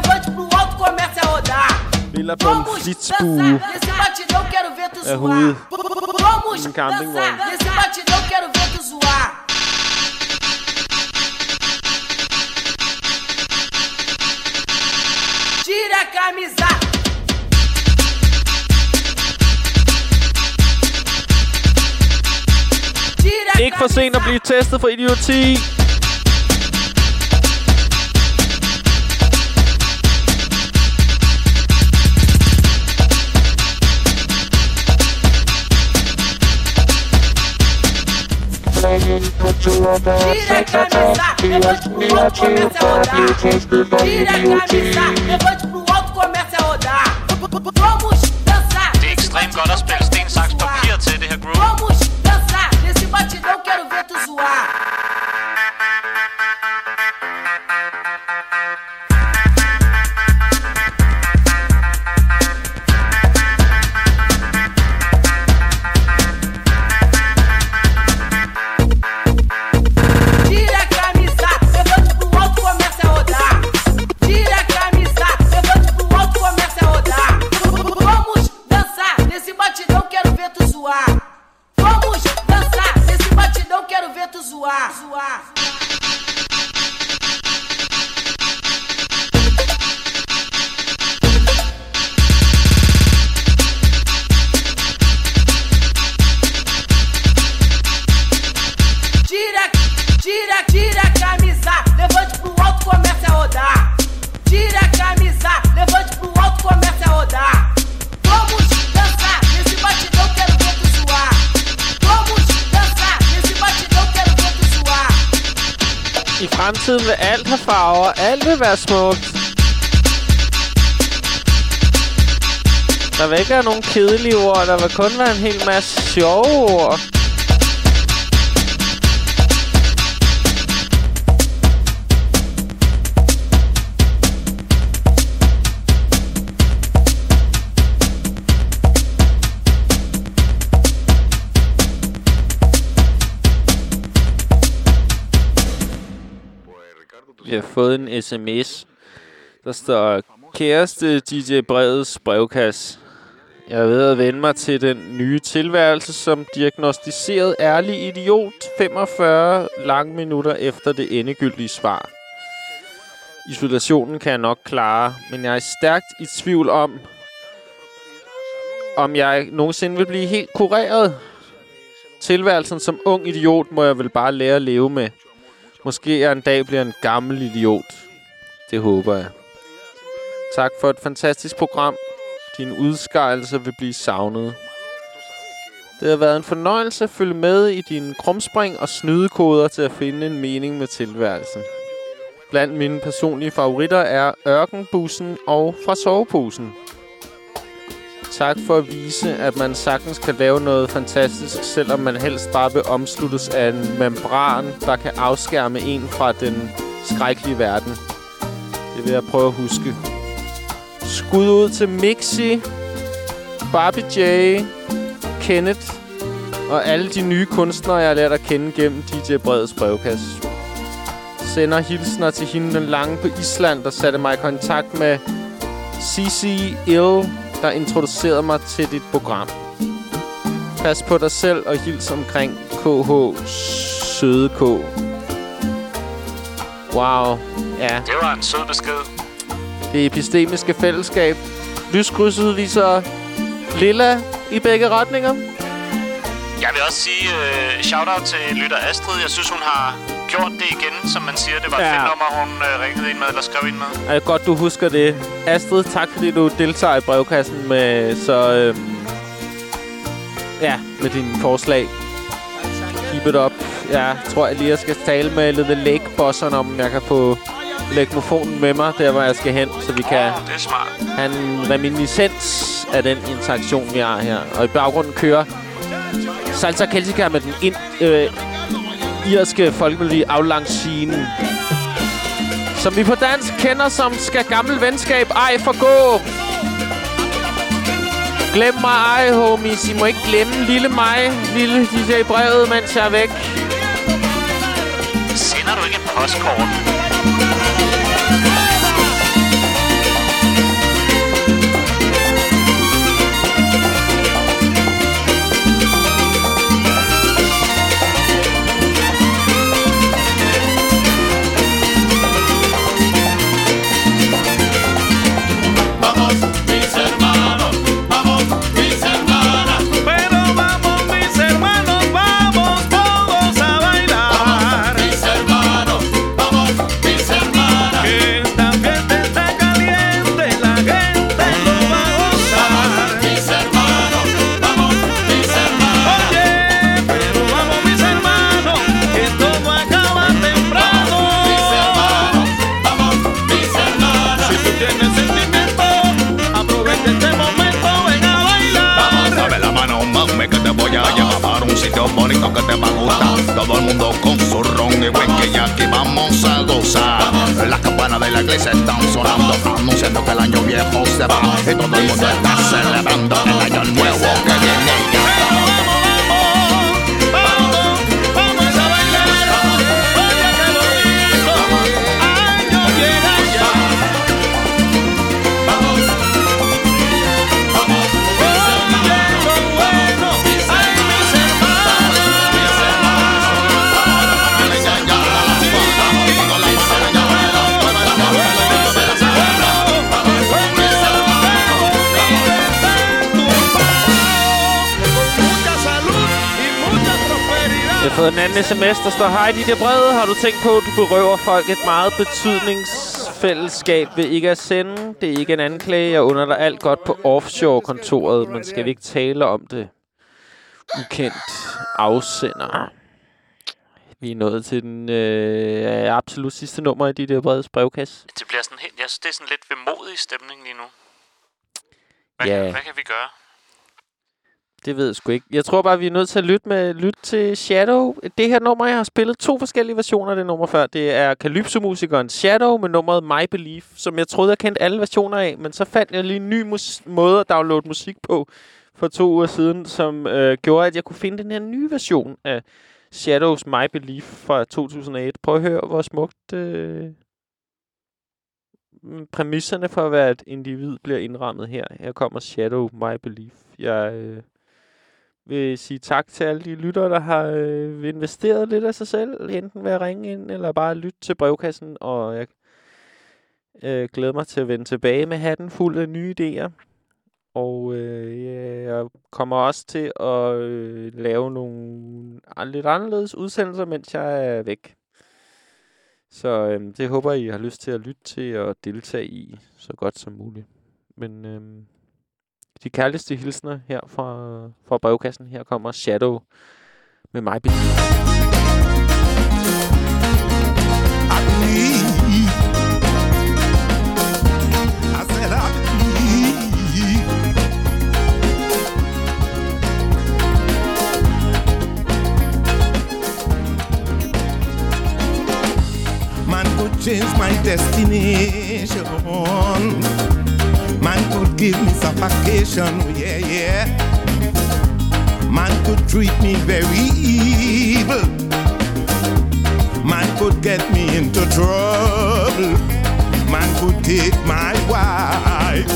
levante pro alto, comece a rodar. en flitsbue Nesse batidão quero ver tu zoar. hude. Vamos dançar. Nesse batidão quero ver tu zoar. Tira a camisa. Tira a Ikke at blive testet for idioti. Tira a camisa, levante pro alto, comece a rodar. Tira a camisa, levante pro alto, comece a rodar. Vamos dançar. Det er ekstremt godt at spille sten, tira, tira a camisa, levante pro alto, comece a rodar. Tira a camisa, levante pro alto, comece a rodar. Vamos dançar, nesse batidão quero ver tu zoar. Vamos dançar, nesse batidão quero ver tu zoar. I fremtiden vil alt have farver. Alt vil være smukt. Der vil ikke være nogen kedelige ord. Der vil kun være en hel masse sjove ord. Vi har fået en sms. Der står, kæreste DJ Breds brevkasse. Jeg er ved at vende mig til den nye tilværelse som diagnostiseret ærlig idiot 45 lange minutter efter det endegyldige svar. Isolationen kan jeg nok klare, men jeg er stærkt i tvivl om, om jeg nogensinde vil blive helt kureret. Tilværelsen som ung idiot må jeg vel bare lære at leve med. Måske jeg en dag bliver en gammel idiot. Det håber jeg. Tak for et fantastisk program. Din udskejelse vil blive savnet. Det har været en fornøjelse at følge med i dine krumspring og snydekoder til at finde en mening med tilværelsen. Blandt mine personlige favoritter er Ørkenbussen og Fra Soveposen. Tak for at vise, at man sagtens kan lave noget fantastisk, selvom man helst bare vil omsluttes af en membran, der kan afskærme en fra den skrækkelige verden. Det vil jeg prøve at huske. Skud ud til Mixi, Barbie J, Kenneth og alle de nye kunstnere, jeg har lært at kende gennem DJ Breds brevkasse. Sender hilsner til hende den lange på Island, der satte mig i kontakt med CC Ill, der introducerede mig til dit program. Pas på dig selv og hils omkring KH Søde K. Wow, ja. Det var en sød besked. Det epistemiske fællesskab. Lyskrydset viser lilla i begge retninger. Jeg vil også sige uh, shout-out til lytter Astrid. Jeg synes, hun har gjort det igen, som man siger. Det var Ja. fedt nummer, hun uh, ringede ind med, eller skrev ind med. Det godt, du husker det. Astrid, tak fordi du deltager i brevkassen med så... Øhm, ja, med dine forslag. Keep it up. Jeg tror, jeg lige jeg skal tale med The Lake Bosseren, om jeg kan få legmofonen med mig, der hvor jeg skal hen, så vi kan Det er smart. have en reminiscens af den interaktion, vi har her. Og i baggrunden kører Salsa Celtica med den ind, øh, irske folkemelodi aflangscene, som vi på dansk kender som Skal gammel venskab ej forgå. Glem mig ej, homies. I må ikke glemme lille mig, lille DJ brevet, mens jeg er væk. Sender du ikke et postkort? Sms, der står, Hej, dit brevet. Har du tænkt på, at du berøver folk et meget betydningsfællesskab ved ikke at sende? Det er ikke en anklage. Jeg under dig alt godt på offshore-kontoret, men skal vi ikke tale om det? Ukendt afsender. Vi er nået til den øh, absolut sidste nummer i dit der breds brevkasse. Det bliver sådan helt... Jeg synes, det er sådan lidt vemodig stemning lige nu. Hvad, Ja. kan, hvad kan vi gøre? Det ved jeg sgu ikke. Jeg tror bare, vi er nødt til at lytte, med, lytte til Shadow. Det her nummer, jeg har spillet to forskellige versioner af det nummer før. Det er Calypso-musikeren Shadow med nummeret My Belief, som jeg troede, jeg kendte alle versioner af. Men så fandt jeg lige en ny måde at downloade musik på for to uger siden, som øh, gjorde, at jeg kunne finde den her nye version af Shadows My Belief fra 2001. Prøv at høre, hvor smukt øh, præmisserne for, hvad et individ bliver indrammet her. Her kommer Shadow My Belief. Jeg øh, vil sige tak til alle de lyttere, der har øh, investeret lidt af sig selv, enten ved at ringe ind, eller bare lytte til brevkassen, og jeg øh, glæder mig til at vende tilbage med hatten fuld af nye idéer. Og øh, jeg kommer også til at øh, lave nogle lidt anderledes udsendelser, mens jeg er væk. Så øh, det håber I har lyst til at lytte til og deltage i så godt som muligt. Men øh, de kærligste hilsner her fra, fra brevkassen. Her kommer Shadow med mig. Man could change my destination. Give me suffocation, oh, yeah, yeah. Man could treat me very evil. Man could get me into trouble. Man could take my wife,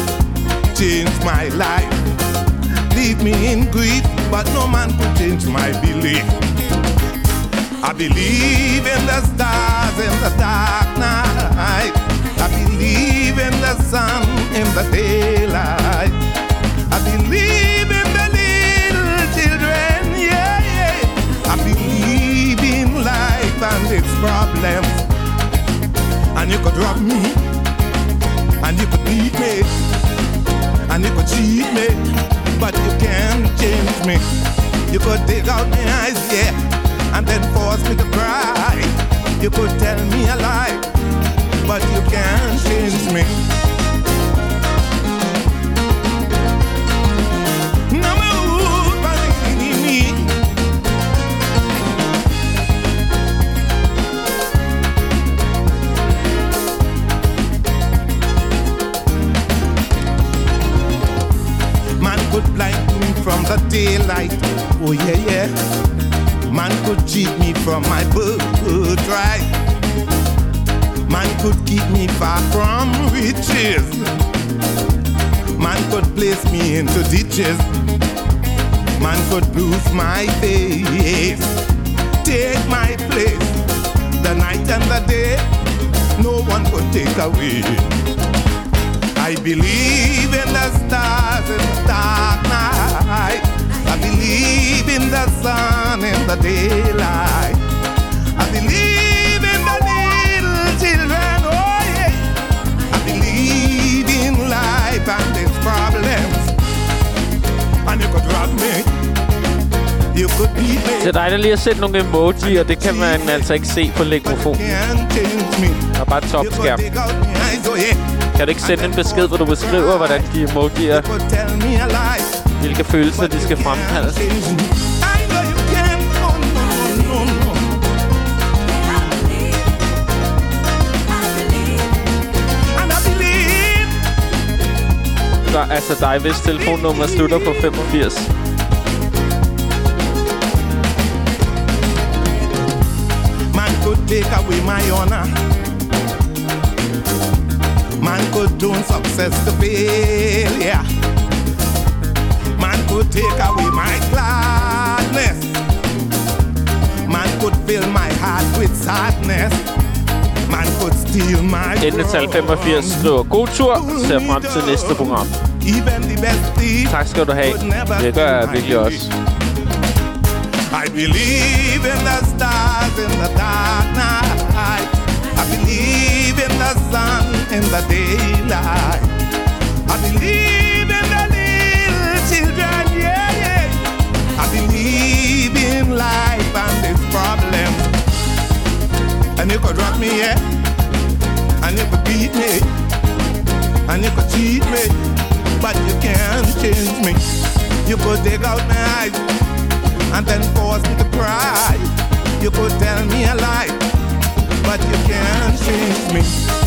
change my life, leave me in grief, but no man could change my belief. I believe in the stars in the dark night. Beat lige at sætte nogle emoji, og det kan man altså ikke se på legmofonen. Der er bare topskærm. Kan du ikke sende en besked, hvor du beskriver, hvordan de emojier, hvilke følelser de skal fremkalde? Der, altså dig, hvis telefonnummer slutter på 85. take away my honor. Man could turn success to failure. Man could take away my gladness. Man could fill my heart with sadness. Man could steal my Endetal 85 skriver, god tur, ser frem til næste program. Even the best thief Tak skal du have. Det gør jeg virkelig også. I believe in the stars in the sun in the daylight. I believe in the little children, yeah, yeah. I believe in life and its problems. And you could drop me, yeah. And you could beat me. And you could cheat me. But you can't change me. You could dig out my eyes and then force me to cry. You could tell me a lie, but you can't change me.